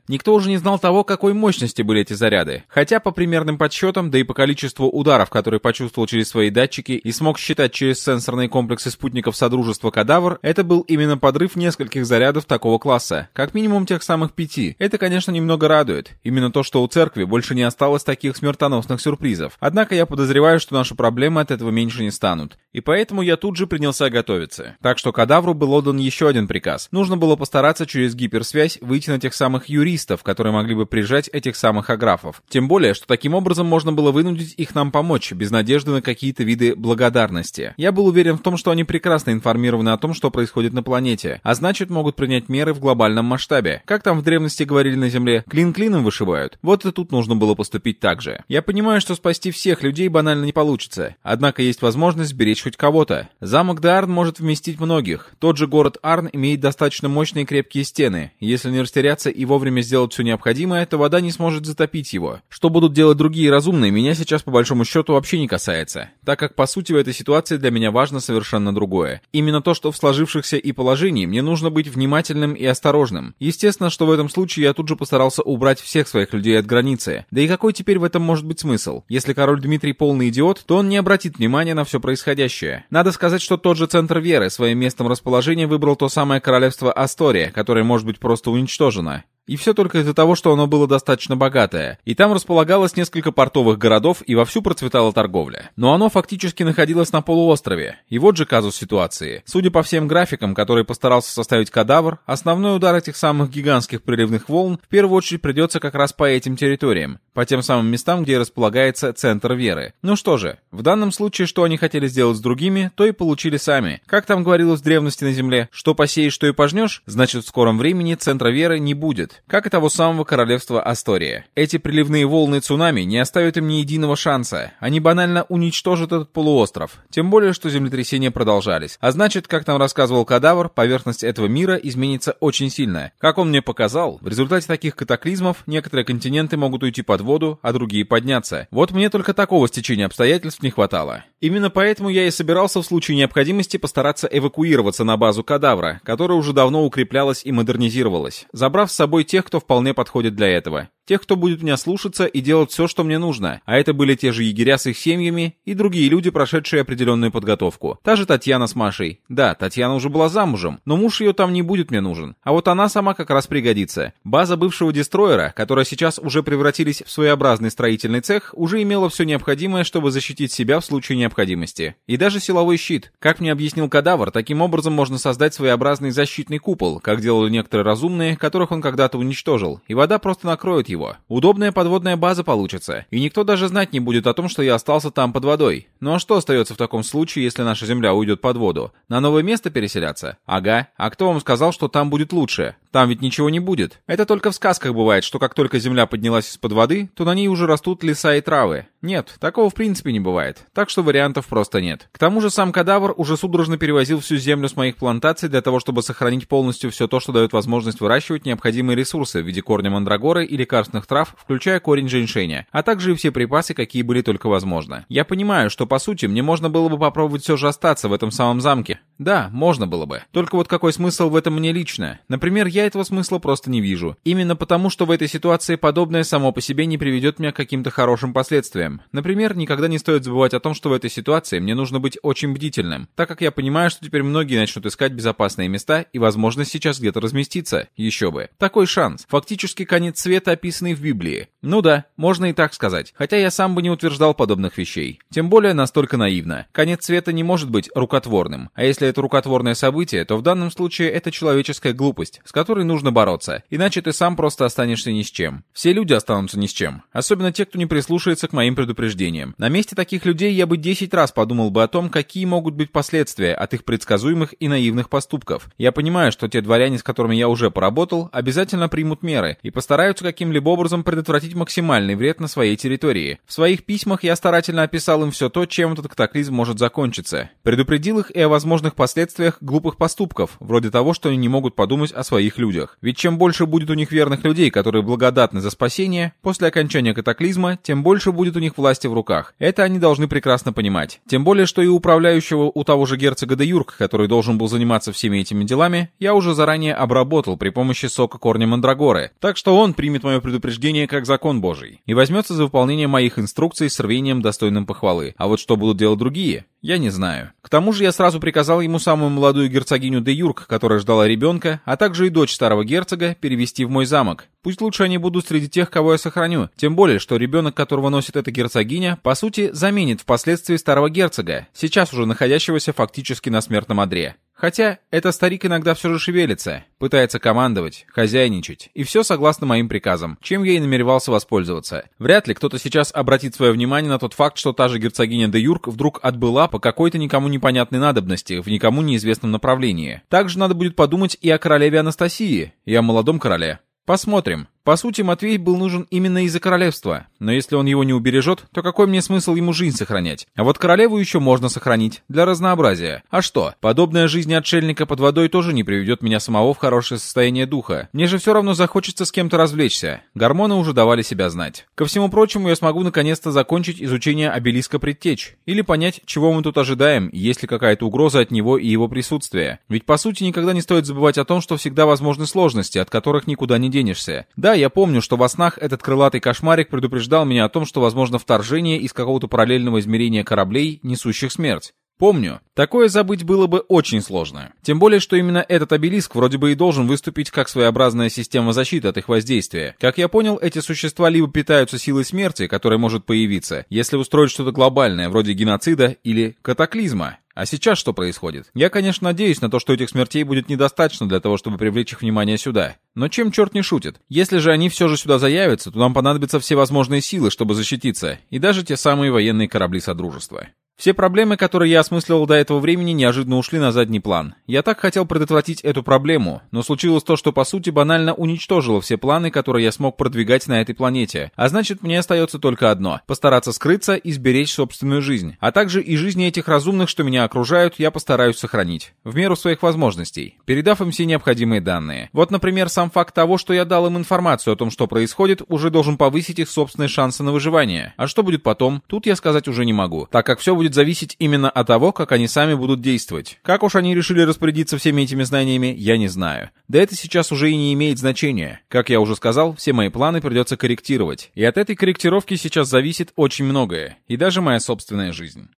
Никто уже не знал того, какой мощности были эти заряды. Хотя по примерным подсчетам, да и по количеству ударов, которые почувствовал через свои датчики и смог считать через сенсорные комплексы спутников Содружества Кадавр, это был именно подрыв нескольких зарядов такого класса, как минимум тех самых пяти. Это, конечно, немного радует. Именно то, что у церкви больше не осталось таких смертоносных сюрпризов. Однако я подозреваю, что наши проблемы от этого меньше не станут. И поэтому я тут же принялся готовиться. Так что Кадавру был отдан еще один приказ. Нужно было постараться через гипер гиперсвязь выйти на тех самых юристов, которые могли бы прижать этих самых аграфов. Тем более, что таким образом можно было вынудить их нам помочь, без надежды на какие-то виды благодарности. Я был уверен в том, что они прекрасно информированы о том, что происходит на планете, а значит могут принять меры в глобальном масштабе. Как там в древности говорили на Земле, клин клином вышивают. Вот и тут нужно было поступить так же. Я понимаю, что спасти всех людей банально не получится, однако есть возможность сберечь хоть кого-то. Замок Дарн может вместить многих. Тот же город Арн имеет достаточно мощные крепкие стены, если не растеряться и вовремя сделать все необходимое, то вода не сможет затопить его. Что будут делать другие разумные, меня сейчас по большому счету вообще не касается, так как по сути в этой ситуации для меня важно совершенно другое. Именно то, что в сложившихся и положении мне нужно быть внимательным и осторожным. Естественно, что в этом случае я тут же постарался убрать всех своих людей от границы. Да и какой теперь в этом может быть смысл? Если король Дмитрий полный идиот, то он не обратит внимания на все происходящее. Надо сказать, что тот же центр веры своим местом расположения выбрал то самое королевство Астория, которое может быть просто уничтожена. И все только из-за того, что оно было достаточно богатое. И там располагалось несколько портовых городов и вовсю процветала торговля. Но оно фактически находилось на полуострове. И вот же казус ситуации. Судя по всем графикам, которые постарался составить кадавр, основной удар этих самых гигантских приливных волн в первую очередь придется как раз по этим территориям. По тем самым местам, где располагается центр веры. Ну что же, в данном случае, что они хотели сделать с другими, то и получили сами. Как там говорилось в древности на земле, что посеешь, что и пожнешь, значит в скором времени центра веры не будет. Как и того самого королевства Астория. Эти приливные волны цунами не оставят им ни единого шанса. Они банально уничтожат этот полуостров. Тем более, что землетрясения продолжались. А значит, как нам рассказывал кадавр, поверхность этого мира изменится очень сильно. Как он мне показал, в результате таких катаклизмов некоторые континенты могут уйти под воду, а другие подняться. Вот мне только такого стечения обстоятельств не хватало. Именно поэтому я и собирался в случае необходимости постараться эвакуироваться на базу кадавра, которая уже давно укреплялась и модернизировалась, забрав с собой тех, кто вполне подходит для этого. Тех, кто будет меня слушаться и делать все, что мне нужно. А это были те же егеря с их семьями и другие люди, прошедшие определенную подготовку. Та же Татьяна с Машей. Да, Татьяна уже была замужем, но муж ее там не будет мне нужен. А вот она сама как раз пригодится. База бывшего дестроера, которая сейчас уже превратились в своеобразный строительный цех, уже имела все необходимое, чтобы защитить себя в случае необходимости. И даже силовой щит. Как мне объяснил кадавр, таким образом можно создать своеобразный защитный купол, как делали некоторые разумные, которых он когда-то уничтожил, и вода просто накроет его. Удобная подводная база получится, и никто даже знать не будет о том, что я остался там под водой. Ну а что остается в таком случае, если наша Земля уйдет под воду? На новое место переселяться? Ага. А кто вам сказал, что там будет лучше? Там ведь ничего не будет. Это только в сказках бывает, что как только Земля поднялась из-под воды, то на ней уже растут леса и травы. Нет, такого в принципе не бывает. Так что вариантов просто нет. К тому же сам кадавр уже судорожно перевозил всю землю с моих плантаций для того, чтобы сохранить полностью все то, что дает возможность выращивать необходимые ресурсы в виде корня мандрагоры и лекарственных трав, включая корень женьшеня, а также и все припасы, какие были только возможно. Я понимаю, что по сути мне можно было бы попробовать все же остаться в этом самом замке. Да, можно было бы. Только вот какой смысл в этом мне лично? Например, я этого смысла просто не вижу. Именно потому, что в этой ситуации подобное само по себе не приведет меня к каким-то хорошим последствиям. Например, никогда не стоит забывать о том, что в этой ситуации мне нужно быть очень бдительным, так как я понимаю, что теперь многие начнут искать безопасные места и возможность сейчас где-то разместиться. Еще бы. Такой шанс. Фактически конец света, описанный в Библии. Ну да, можно и так сказать. Хотя я сам бы не утверждал подобных вещей. Тем более настолько наивно. Конец света не может быть рукотворным. А если это рукотворное событие, то в данном случае это человеческая глупость, с которой нужно бороться. Иначе ты сам просто останешься ни с чем. Все люди останутся ни с чем. Особенно те, кто не прислушается к моим предупреждениям. На месте таких людей я бы 10 раз подумал бы о том, какие могут быть последствия от их предсказуемых и наивных поступков. Я понимаю, что те дворяне, с которыми я уже поработал, обязательно примут меры и постараются каким-либо образом предотвратить максимальный вред на своей территории. В своих письмах я старательно описал им все то, чем этот катаклизм может закончиться. Предупредил их и о возможных последствиях глупых поступков, вроде того, что они не могут подумать о своих людях. Ведь чем больше будет у них верных людей, которые благодатны за спасение, после окончания катаклизма, тем больше будет у них власти в руках. Это они должны прекрасно понимать. Тем более, что и управляющего у того же герцога де Юрк, который должен был заниматься всеми этими делами, я уже заранее обработал при помощи сока корня мандрагоры. Так что он примет мое предупреждение как закон божий и возьмется за выполнение моих инструкций с рвением достойным похвалы. А вот что будут делать другие, я не знаю. К тому же я сразу приказал ему самую молодую герцогиню де Юрк, которая ждала ребенка, а также и дочь старого герцога, перевести в мой замок. Пусть лучше они будут среди тех, кого я сохраню. Тем более, что ребенок, которого носит эта герцогиня, по сути, заменит впоследствии старого герцога, сейчас уже находящегося фактически на смертном одре. Хотя, этот старик иногда все же шевелится, пытается командовать, хозяйничать, и все согласно моим приказам, чем я и намеревался воспользоваться. Вряд ли кто-то сейчас обратит свое внимание на тот факт, что та же герцогиня де Юрк вдруг отбыла по какой-то никому непонятной надобности в никому неизвестном направлении. Также надо будет подумать и о королеве Анастасии, и о молодом короле. Посмотрим. По сути, Матвей был нужен именно из-за королевства, но если он его не убережет, то какой мне смысл ему жизнь сохранять? А вот королеву еще можно сохранить, для разнообразия. А что, подобная жизнь отшельника под водой тоже не приведет меня самого в хорошее состояние духа. Мне же все равно захочется с кем-то развлечься. Гормоны уже давали себя знать. Ко всему прочему, я смогу наконец-то закончить изучение обелиска предтеч, или понять, чего мы тут ожидаем, есть ли какая-то угроза от него и его присутствия. Ведь по сути никогда не стоит забывать о том, что всегда возможны сложности, от которых никуда не денешься. Да, я помню, что во снах этот крылатый кошмарик предупреждал меня о том, что возможно вторжение из какого-то параллельного измерения кораблей, несущих смерть. Помню. Такое забыть было бы очень сложно. Тем более, что именно этот обелиск вроде бы и должен выступить как своеобразная система защиты от их воздействия. Как я понял, эти существа либо питаются силой смерти, которая может появиться, если устроить что-то глобальное, вроде геноцида или катаклизма. А сейчас что происходит? Я, конечно, надеюсь на то, что этих смертей будет недостаточно для того, чтобы привлечь их внимание сюда. Но чем черт не шутит? Если же они все же сюда заявятся, то нам понадобятся все возможные силы, чтобы защититься, и даже те самые военные корабли Содружества. Все проблемы, которые я осмысливал до этого времени, неожиданно ушли на задний план. Я так хотел предотвратить эту проблему, но случилось то, что по сути банально уничтожило все планы, которые я смог продвигать на этой планете. А значит, мне остается только одно — постараться скрыться и сберечь собственную жизнь. А также и жизни этих разумных, что меня окружают, я постараюсь сохранить. В меру своих возможностей, передав им все необходимые данные. Вот, например, сам факт того, что я дал им информацию о том, что происходит, уже должен повысить их собственные шансы на выживание. А что будет потом, тут я сказать уже не могу, так как все будет будет зависеть именно от того, как они сами будут действовать. Как уж они решили распорядиться всеми этими знаниями, я не знаю. Да это сейчас уже и не имеет значения. Как я уже сказал, все мои планы придется корректировать. И от этой корректировки сейчас зависит очень многое. И даже моя собственная жизнь.